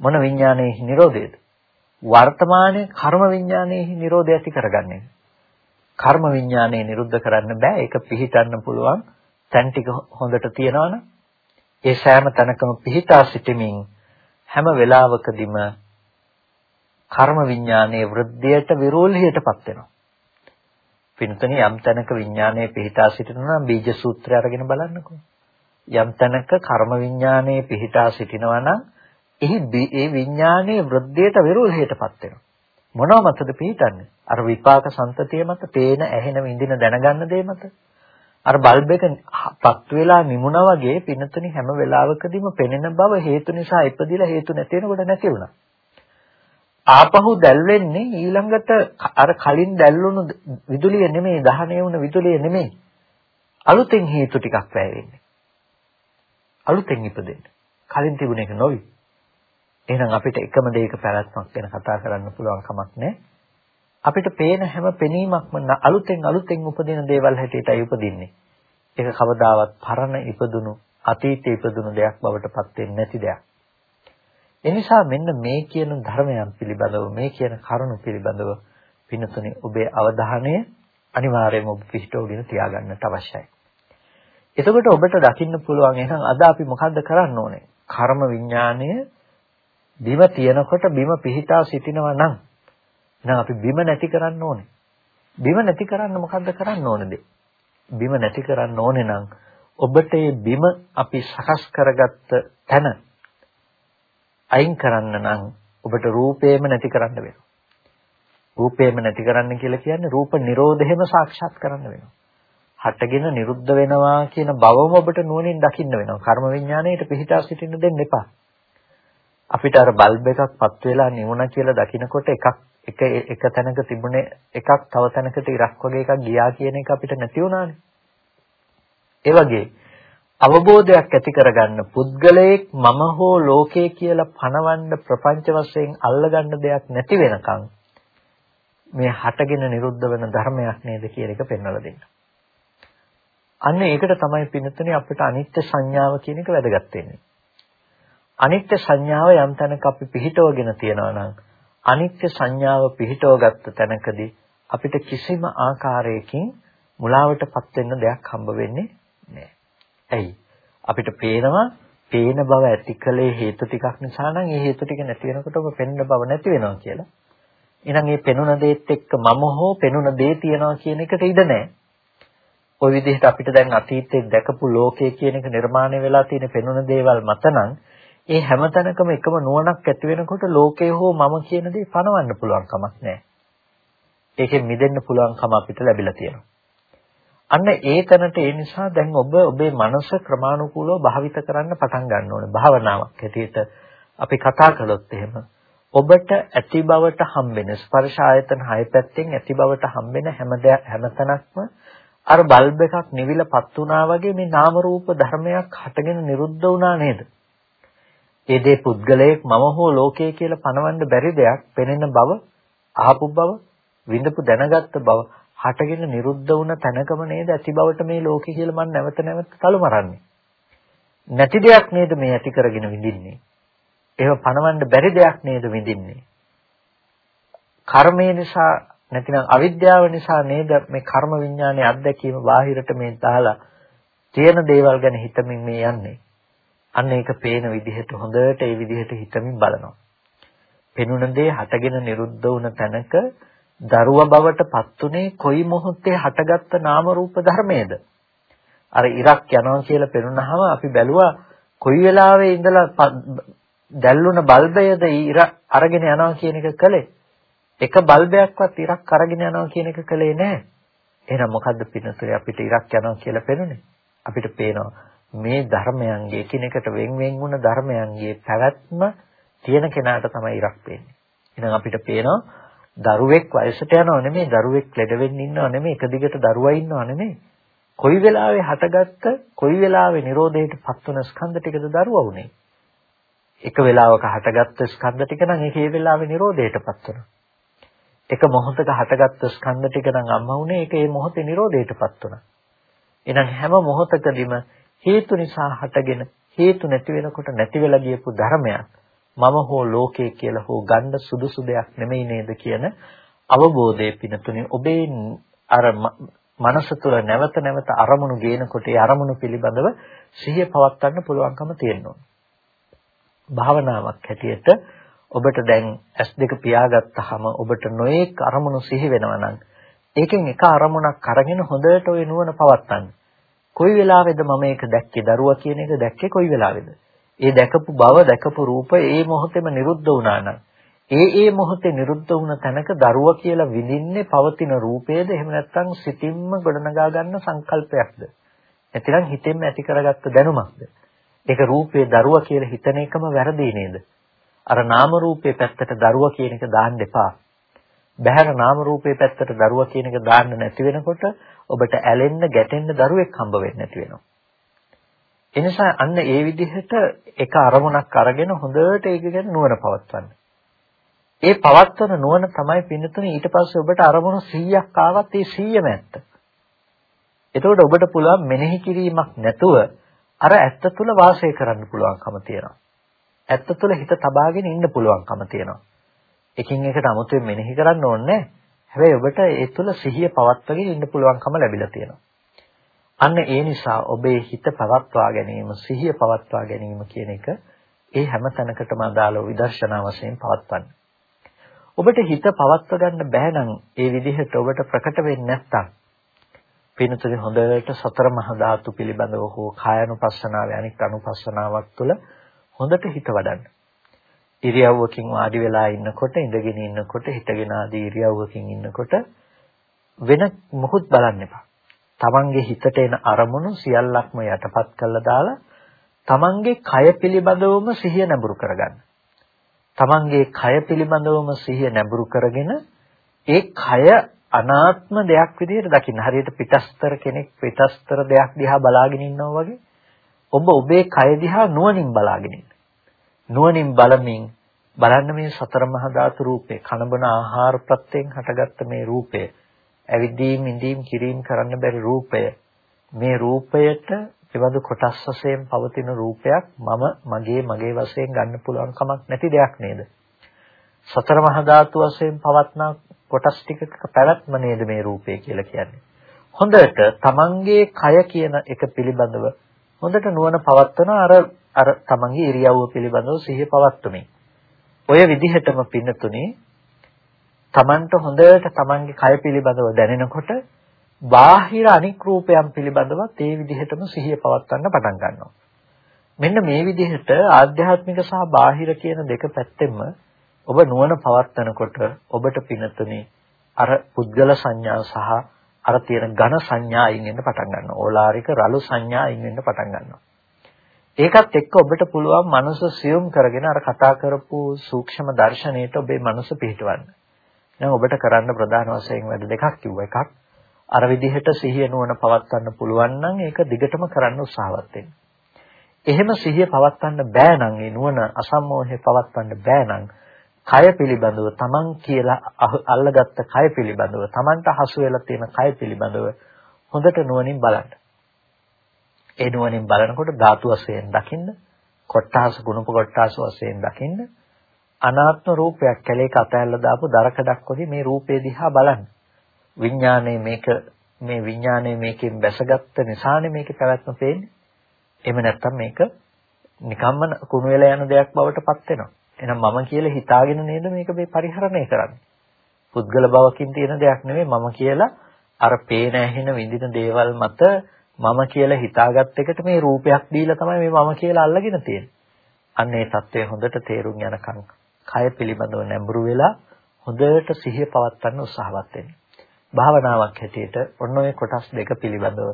මොන විඥානයේහි Nirodhayද? වර්තමානයේ කර්ම විඥානයේහි Nirodha ඇති කරගන්න එක. කර්ම විඥානය නිරුද්ධ කරන්න බෑ. ඒක පිහිටන්න පුළුවන් තැන් ටික හොඳට තියනවනම් ඒ සෑම තැනකම පිහිටා සිටමින් හැම වෙලාවකදීම කර්ම විඥානයේ වෘද්ධියට විරෝධයටපත් වෙනවා. පින්තනේ යම් තැනක විඥානයේ පිහිටා සිටිනවා නම් බීජ සූත්‍රය අරගෙන බලන්නකෝ. යම් තැනක කර්ම විඥානයේ පිහිටා සිටිනවා නම් එහි ඒ විඥානයේ වෘද්ධියට විරෝධයටපත් වෙනවා. මොනව මතද පිහිටන්නේ? අර විපාක සම්තතිය මත, පේන, ඇහෙන, විඳින, දැනගන්න දේ මත. අර බල්බ් එක පත් වෙලා නිමුණා වගේ පින්නතුනි හැම වෙලාවකදීම පෙනෙන බව හේතු නිසා ඉපදිලා හේතු නැති වෙනකොට නැති වුණා. ආපහු දැල් වෙන්නේ ඊළඟට අර කලින් දැල්වුණු විදුලිය නෙමෙයි දහණය වුණ විදුලිය නෙමෙයි අලුතෙන් හේතු ටිකක් වැය වෙන්නේ අලුතෙන් ඉපදෙන්න කලින් තිබුණ එක නොවි එහෙනම් අපිට එකම දෙයක පැවැත්මක් ගැන කතා කරන්න පුළුවන් කමක් නැහැ අපිට පේන හැම පෙනීමක්ම අලුතෙන් අලුතෙන් උපදින දේවල් හැටියටයි උපදින්නේ ඒක කවදාවත් පරණ ඉපදුණු අතීතයේ ඉපදුණු දෙයක් බවට පත් වෙන්නේ නැති දෙයක් එනිසා මෙන්න මේ කියන ධර්මයන් පිළිබඳව මේ කියන කරුණු පිළිබඳව පින්නතුනි ඔබේ අවධානය අනිවාර්යයෙන්ම ඔබ පිහිටවගෙන තියාගන්නට අවශ්‍යයි. එතකොට ඔබට දකින්න පුළුවන් එහෙනම් අද අපි මොකද්ද කරන්න ඕනේ? කර්ම විඥාණය බිම තියනකොට බිම පිහිටා සිටිනවා නම් එහෙනම් අපි බිම නැති කරන්න ඕනේ. බිම නැති කරන්න මොකද්ද කරන්න ඕනේද? බිම නැති කරන්න ඕනේ නම් ඔබට මේ බිම අපි සකස් කරගත්ත තැන අයින් කරන්න නම් ඔබට රූපේම නැති කරන්න වෙනවා. රූපේම නැති කරන්න කියලා කියන්නේ රූප නිරෝධෙම සාක්ෂාත් කරන්න වෙනවා. හටගෙන නිරුද්ධ වෙනවා කියන බවම ඔබට නුවණින් දකින්න වෙනවා. කර්ම විඥාණයට පිහිටා සිටින්න දෙන්න එපා. අපිට අර බල්බ් එකක් පත් වෙලා නිවුණා කියලා දකිනකොට එකක් එක එක තැනක තිබුණේ එකක් තව තැනකට ඉරක් වගේ එකක් ගියා කියන එක අපිට නැති වුණානේ. ඒ වගේ අවබෝධයක් ඇති කරගන්න පුද්ගලයෙක් මම හෝ ලෝකේ කියලා පණවන්න ප්‍රපංච වශයෙන් අල්ලගන්න දෙයක් නැති වෙනකන් මේ හටගෙන නිරුද්ධ වෙන ධර්මයක් නේද කියන එක පෙන්වලා දෙන්න. අන්න ඒකට තමයි පින්නතුනේ අපිට අනිත්‍ය සංඥාව කියන එක වැදගත් වෙන්නේ. අනිත්‍ය සංඥාව යම් තැනක අපි පිහිටවගෙන තියනවා නම් අනිත්‍ය සංඥාව පිහිටවගත්ත තැනකදී අපිට කිසිම ආකාරයකින් මුලාවටපත් වෙන්න දෙයක් හම්බ වෙන්නේ නැහැ. ඇයි? අපිට පේනවා පේන බව ඇතිකලේ හේතු ටිකක් නිසා නම් ඒ හේතු ටික නැති වෙනකොටම පෙනෙන බව නැති වෙනවා කියලා. එහෙනම් මේ පෙනුන දේත් එක්ක මම හෝ පෙනුන දේ තියනවා කියන එකට ඉඩ නැහැ. ওই විදිහට අපිට දැන් අතීතයේ දැකපු ලෝකය කියන එක නිර්මාණය වෙලා තියෙන පෙනුන දේවල් මතනම් ඒ හැමතැනකම එකම නුවණක් ඇති වෙනකොට ලෝකය හෝ මම කියන දේ පනවන්න පුළුවන් කමක් නැහැ. ඒකෙන් මිදෙන්න පුළුවන්කම අපිට ලැබිලා තියෙනවා. අන්න ඒ තැනට ඒ නිසා දැන් ඔබ ඔබේ මනස ක්‍රමානුකූලව භාවිත කරන්න පටන් ගන්න ඕනේ. භාවනාවක් හැටියට අපි කතා කළොත් එහෙම ඔබට ඇති බවට හම්බෙන ස්පර්ශ ආයතන හය පැත්තෙන් ඇති බවට හම්බෙන හැම හැමතැනක්ම අර බල්බ් එකක් නිවිලපත් වුණා වගේ මේ නාම රූප ධර්මයක් හටගෙන නිරුද්ධ වුණා නේද? ඒ දේ පුද්ගලයෙක් මම හෝ ලෝකය කියලා පනවන්න බැරි දෙයක් පෙනෙන බව, අහපු බව, විඳපු දැනගත්ත බව හටගෙන නිරුද්ධ වුණ තැනකම නේද ඇති බවට මේ ලෝකෙ කියලා මම නැවත නැවත තලමරන්නේ. නැති දෙයක් නේද මේ ඇති කරගෙන විඳින්නේ. ඒව පණවන්න බැරි දෙයක් නේද විඳින්නේ. කර්මය නිසා නැතිනම් අවිද්‍යාව නිසා නේද මේ කර්ම විඥානයේ අත්දැකීම බාහිරට මේ දාලා තියෙන දේවල් ගැන හිතමින් මේ යන්නේ. අන්න ඒක පේන විදිහට හොඳට ඒ විදිහට හිතමින් බලනවා. පෙනුන දේ හටගෙන නිරුද්ධ වුණ තැනක දරුවා බවට පත්ුනේ කොයි මොහොතේ හටගත්ත නාම රූප ධර්මයේද? අර ඉරක් යනවා කියලා පෙනුනහම අපි බැලුවා කොයි වෙලාවෙ ඉඳලා දැල්ලුන බල්බයද ඉර අරගෙන යනවා කියන එක කළේ. එක බල්බයක්වත් ඉරක් අරගෙන යනවා කියන එක කළේ නැහැ. එහෙනම් මොකද්ද පින්නතුලේ අපිට ඉරක් යනවා කියලා පෙනුනේ? අපිට පේනවා මේ ධර්මයන්ගේ එකිනෙකට වෙන් වෙන් වුණ ධර්මයන්ගේ පැවැත්ම තියෙන කෙනාට තමයි ඉරක් පේන්නේ. එහෙනම් අපිට පේනවා දරුවෙක් වයසට යනව නෙමෙයි දරුවෙක් ලෙඩ වෙන්න ඉන්නව නෙමෙයි එක දිගට දරුවා ඉන්නව නෙමෙයි. කොයි වෙලාවෙ හටගත්ත කොයි වෙලාවෙ Nirodheට පත් වන ස්කන්ධ ටිකද දරුවා උනේ එක වෙලාවක හටගත්ත ස්කන්ධ ටික නම් ඒකේ වෙලාවෙ Nirodheට පත් වෙනවා එක මොහොතක හටගත්ත ස්කන්ධ ටික නම් අම්මා උනේ ඒක ඒ මොහොතේ Nirodheට පත් වුණා. එහෙනම් හැම මොහොතකදීම හේතු නිසා හටගෙන හේතු නැති වෙනකොට නැති වෙලා ගියපු ධර්මයක් මම හෝ ලෝකය කියලා හෝ ගන්න සුදුසු දෙයක් නෙමෙයි නේද කියන අවබෝධය පිනතුනේ ඔබේ අර මනස තුළ නැවත නැවත අරමුණු ගේනකොට ඒ අරමුණු පිළිබඳව සිහිය පවත්වන්න පුළුවන්කම තියෙනවා. භාවනාවක් හැටියට ඔබට දැන් S2 පියාගත්තාම ඔබට නොඑක් අරමුණු සිහි වෙනවා නම් ඒකෙන් එක අරමුණක් අරගෙන හොඳට ওই නුවණ පවත්වන්න. කොයි වෙලාවෙද මම මේක දැක්කේ? දරුවා කියන එක දැක්කේ කොයි වෙලාවෙද? ඒ දැකපු බව දැකපු රූප ඒ මොහොතේම නිරුද්ධ වුණා නම් ඒ ඒ මොහොතේ නිරුද්ධ වුණ තැනක දරුවා කියලා විඳින්නේ පවතින රූපයේද? එහෙම නැත්නම් සිතින්ම ගොඩනගා ගන්න සංකල්පයක්ද? නැතිනම් හිතෙන්ම ඇති කරගත්ත දැනුමක්ද? ඒක රූපේ දරුවා කියලා හිතන එකම වැරදි නේද? අර නාම රූපේ පැත්තට දරුවා කියන එක දාන්න එපා. බහැර නාම රූපේ පැත්තට දරුවා කියන එක දාන්න නැති වෙනකොට ඔබට ඇලෙන්න ගැටෙන්න දරුවෙක් හම්බ වෙන්නේ නැති වෙනවා එනිසා අන්න ඒ විදිහට එක අරමුණක් අරගෙන හොඳට ඒක ගැන නුවණ පවත්වන්න. ඒ පවත්වන නුවණ තමයි පින්නතුනේ ඊට පස්සේ ඔබට අරමුණු 100ක් ආවත් ඒ 100ම ඇත්ත. එතකොට ඔබට පුළුවන් මෙනෙහි කිරීමක් නැතුව අර ඇත්ත තුල වාසය කරන්න පුළුවන්කම තියෙනවා. ඇත්ත තුල හිත තබාගෙන ඉන්න පුළුවන්කම තියෙනවා. එකින් එකට 아무තෙන් මෙනෙහි කරන්න ඕනේ හැබැයි ඔබට ඒ තුල සිහිය පවත්වාගෙන ඉන්න පුළුවන්කම ලැබිලා තියෙනවා. අන්න ඒ නිසා ඔබේ හිත පවත්වා ගැනීම, සිහිය පවත්වා ගැනීම කියන එක ඒ හැම තැනකටම අදාළව විදර්ශනා වශයෙන් පවත්වන්න. ඔබට හිත පවත්වා ගන්න බැහැ නම් ඒ විදිහට ඔබට ප්‍රකට වෙන්නේ නැත්තම් පිනතුනේ හොඳට සතර මහා ධාතු පිළිබඳව හෝ කායනුපස්සනාවේ අනික් අනුපස්සනාවක් තුළ හොඳට හිත වඩන්න. ඉරියව්වකින් වාඩි වෙලා ඉන්නකොට ඉඳගෙන ඉන්නකොට හිටගෙන ආදී ඉරියව්වකින් ඉන්නකොට වෙන මොකුත් බලන්න එපා. තමන්ගේ හිතට එන අරමුණු සියල්ලක්ම යටපත් කළා දාලා තමන්ගේ කය පිළිබඳවම සිහිය නැඹුරු කරගන්න. තමන්ගේ කය පිළිබඳවම සිහිය නැඹුරු කරගෙන ඒ කය අනාත්ම දෙයක් විදිහට දකින්න. හරියට පිටස්තර කෙනෙක් පිටස්තර දෙයක් දිහා බලාගෙන ඉන්නවා වගේ ඔබ ඔබේ කය දිහා නුවණින් බලාගෙන ඉන්න. නුවණින් බලමින් බලන්න මේ සතර මහා ධාතු රූපේ කනබන ආහාර ප්‍රත්‍යයෙන් හටගත්ත මේ රූපය ඇවිදීම් ඉඳීම් කිරීම කරන්න බැරි රූපය මේ රූපයට එවඳු කොටස් වශයෙන් පවතින රූපයක් මම මගේ මගේ වශයෙන් ගන්න පුළුවන් කමක් නැති දෙයක් නේද? සතර මහා ධාතු වශයෙන් පවත්නා කොටස් ටිකක පැවැත්ම නේද මේ රූපය කියලා කියන්නේ? හොඳට තමන්ගේ කය කියන එක පිළිබඳව හොඳට නුවණ පවත්වන අර අර තමන්ගේ ඉරියව්ව පිළිබඳව සිහිය පවත්වමින් ඔය විදිහටම පින්නතුනේ තමන්ට හොඳට තමන්ගේ කය පිළිබඳව දැනෙනකොට බාහිර අනික් රූපයන් පිළිබඳවත් ඒ විදිහටම සිහිය පවත්වන්න පටන් ගන්නවා. මෙන්න මේ විදිහට ආධ්‍යාත්මික සහ බාහිර කියන දෙක පැත්තෙම ඔබ නුවණ පවත්වනකොට ඔබට පිනතුනේ අර පුද්ගල සංඥා සහ අර තියෙන ඝන සංඥා අයින් වෙන්න පටන් ගන්නවා. ඕලාරික රළු සංඥා අයින් වෙන්න පටන් ගන්නවා. ඒකත් එක්ක ඔබට පුළුවන් මනස සියුම් කරගෙන අර කතා කරපු සූක්ෂම දර්ශනයට ඔබේ මනස පිහිටවන්න. දැන් ඔබට කරන්න ප්‍රධාන වශයෙන් වැඩ දෙකක් කිව්වා. එකක් අර විදිහට සිහිය නුවණ පවත්වන්න පුළුවන් නම් ඒක දිගටම කරන්න උත්සාහවත් වෙන්න. එහෙම සිහිය පවත්වන්න බෑ නම් ඒ නුවණ අසම්මෝහය පවත්වන්න බෑ නම් කය පිළිබඳව තමන් කියලා අල්ලගත්ත කය පිළිබඳව තමන්ට හසු වෙලා තියෙන කය පිළිබඳව හොඳට නුවණින් බලන්න. ඒ නුවණින් බලනකොට ධාතු වශයෙන් දකින්න, කොට්ටාස ගුණප කොට්ටාස වශයෙන් දකින්න, අනාත්ම රූපයක් කැලේක අතහැරලා දාපු දරකඩක් වගේ මේ රූපේ දිහා බලන්න. විඥානයේ මේක මේ විඥානයේ මේකෙන් බැසගත්ත නිසානේ මේකේ පැවැත්ම පේන්නේ. එහෙම නැත්නම් මේක නිකම්ම කුණු වෙලා යන දෙයක් බවට පත් වෙනවා. එහෙනම් මම කියලා හිතාගෙන නේද මේක මේ පරිහරණය කරන්නේ. පුද්ගල භවකින් තියෙන දෙයක් නෙමෙයි මම කියලා අර පේන ඇහෙන විඳින දේවල් මත මම කියලා හිතාගත් එකට මේ රූපයක් දීලා තමයි මේ මම කියලා අල්ලගෙන තියෙන්නේ. අන්න ඒ தත්ත්වය හොඳට තේරුම් යනකම් කය පිළිබඳව නැඹුරු වෙලා හොඳට සිහිය පවත්වන්න උත්සාහවත් වෙන්න. භාවනාවක් හැටියට ඔන්න ඔය කොටස් දෙක පිළිබඳව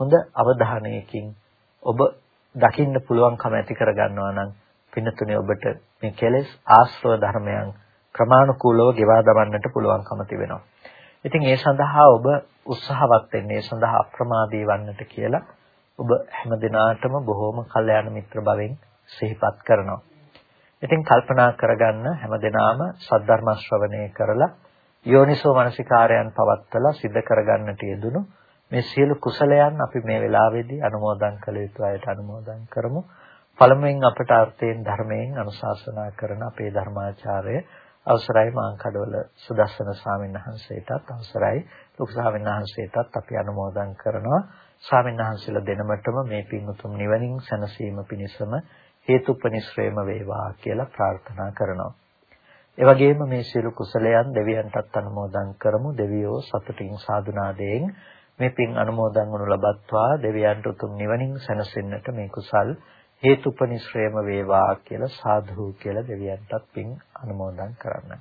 හොඳ අවධානයකින් ඔබ දකින්න පුළුවන්කම ඇති කරගන්නවා නම් පින්නතුනේ ඔබට මේ කෙලෙස් ආශ්‍රව ධර්මයන් ක්‍රමානුකූලව ගෙවා දමන්නට පුළුවන්කම තිබෙනවා. ඉතින් ඒ සඳහා ඔබ උත්සාහවත් වෙන්නේ සඳහා අප්‍රමාදී වන්නට කියලා ඔබ හැම දිනාටම බොහෝම කල්යාණ මිත්‍ර භවෙන් සිහිපත් කරනවා. ඉතින් කල්පනා කරගන්න හැම දිනාම සද්ධර්ම ශ්‍රවණය කරලා යෝනිසෝ මනසිකාරයන් පවත්තලා සිද්ධ කරගන්නට යෙදුණු මේ සියලු කුසලයන් අපි මේ වෙලාවේදී අනුමෝදන් කළ යුතු අයට අනුමෝදන් කරමු. පළමුවෙන් අපට අර්ථයෙන් ධර්මයෙන් අනුශාසනා කරන අපේ ධර්මාචාර්ය අවසරයි මාංකඩවල සුදස්සන ස්වාමීන් වහන්සේටත් අවසරයි ලොකු ස්වාමීන් වහන්සේටත් අපි අනුමෝදන් කරනවා ස්වාමීන් වහන්සේලා දෙනමතම මේ පින් උතුම් නිවනින් සැනසීම පිණිසම හේතුපනිශ්‍රේම වේවා කියලා ප්‍රාර්ථනා කරනවා. ඒ වගේම මේ සියලු කුසලයන් දෙවියන්ටත් අනුමෝදන් කරමු. දෙවියෝ සතුටින් සාදුනාදයෙන් මේ පින් අනුමෝදන් වනු ලබත්වා දෙවියන්ට උතුම් නිවනින් සැනසෙන්නට මේ කුසල් හේතුපනිශ්‍රේම වේවා කියලා සාධු කියලා දෙවියන්ටත් පින් අනුමෝදන් කරන්න.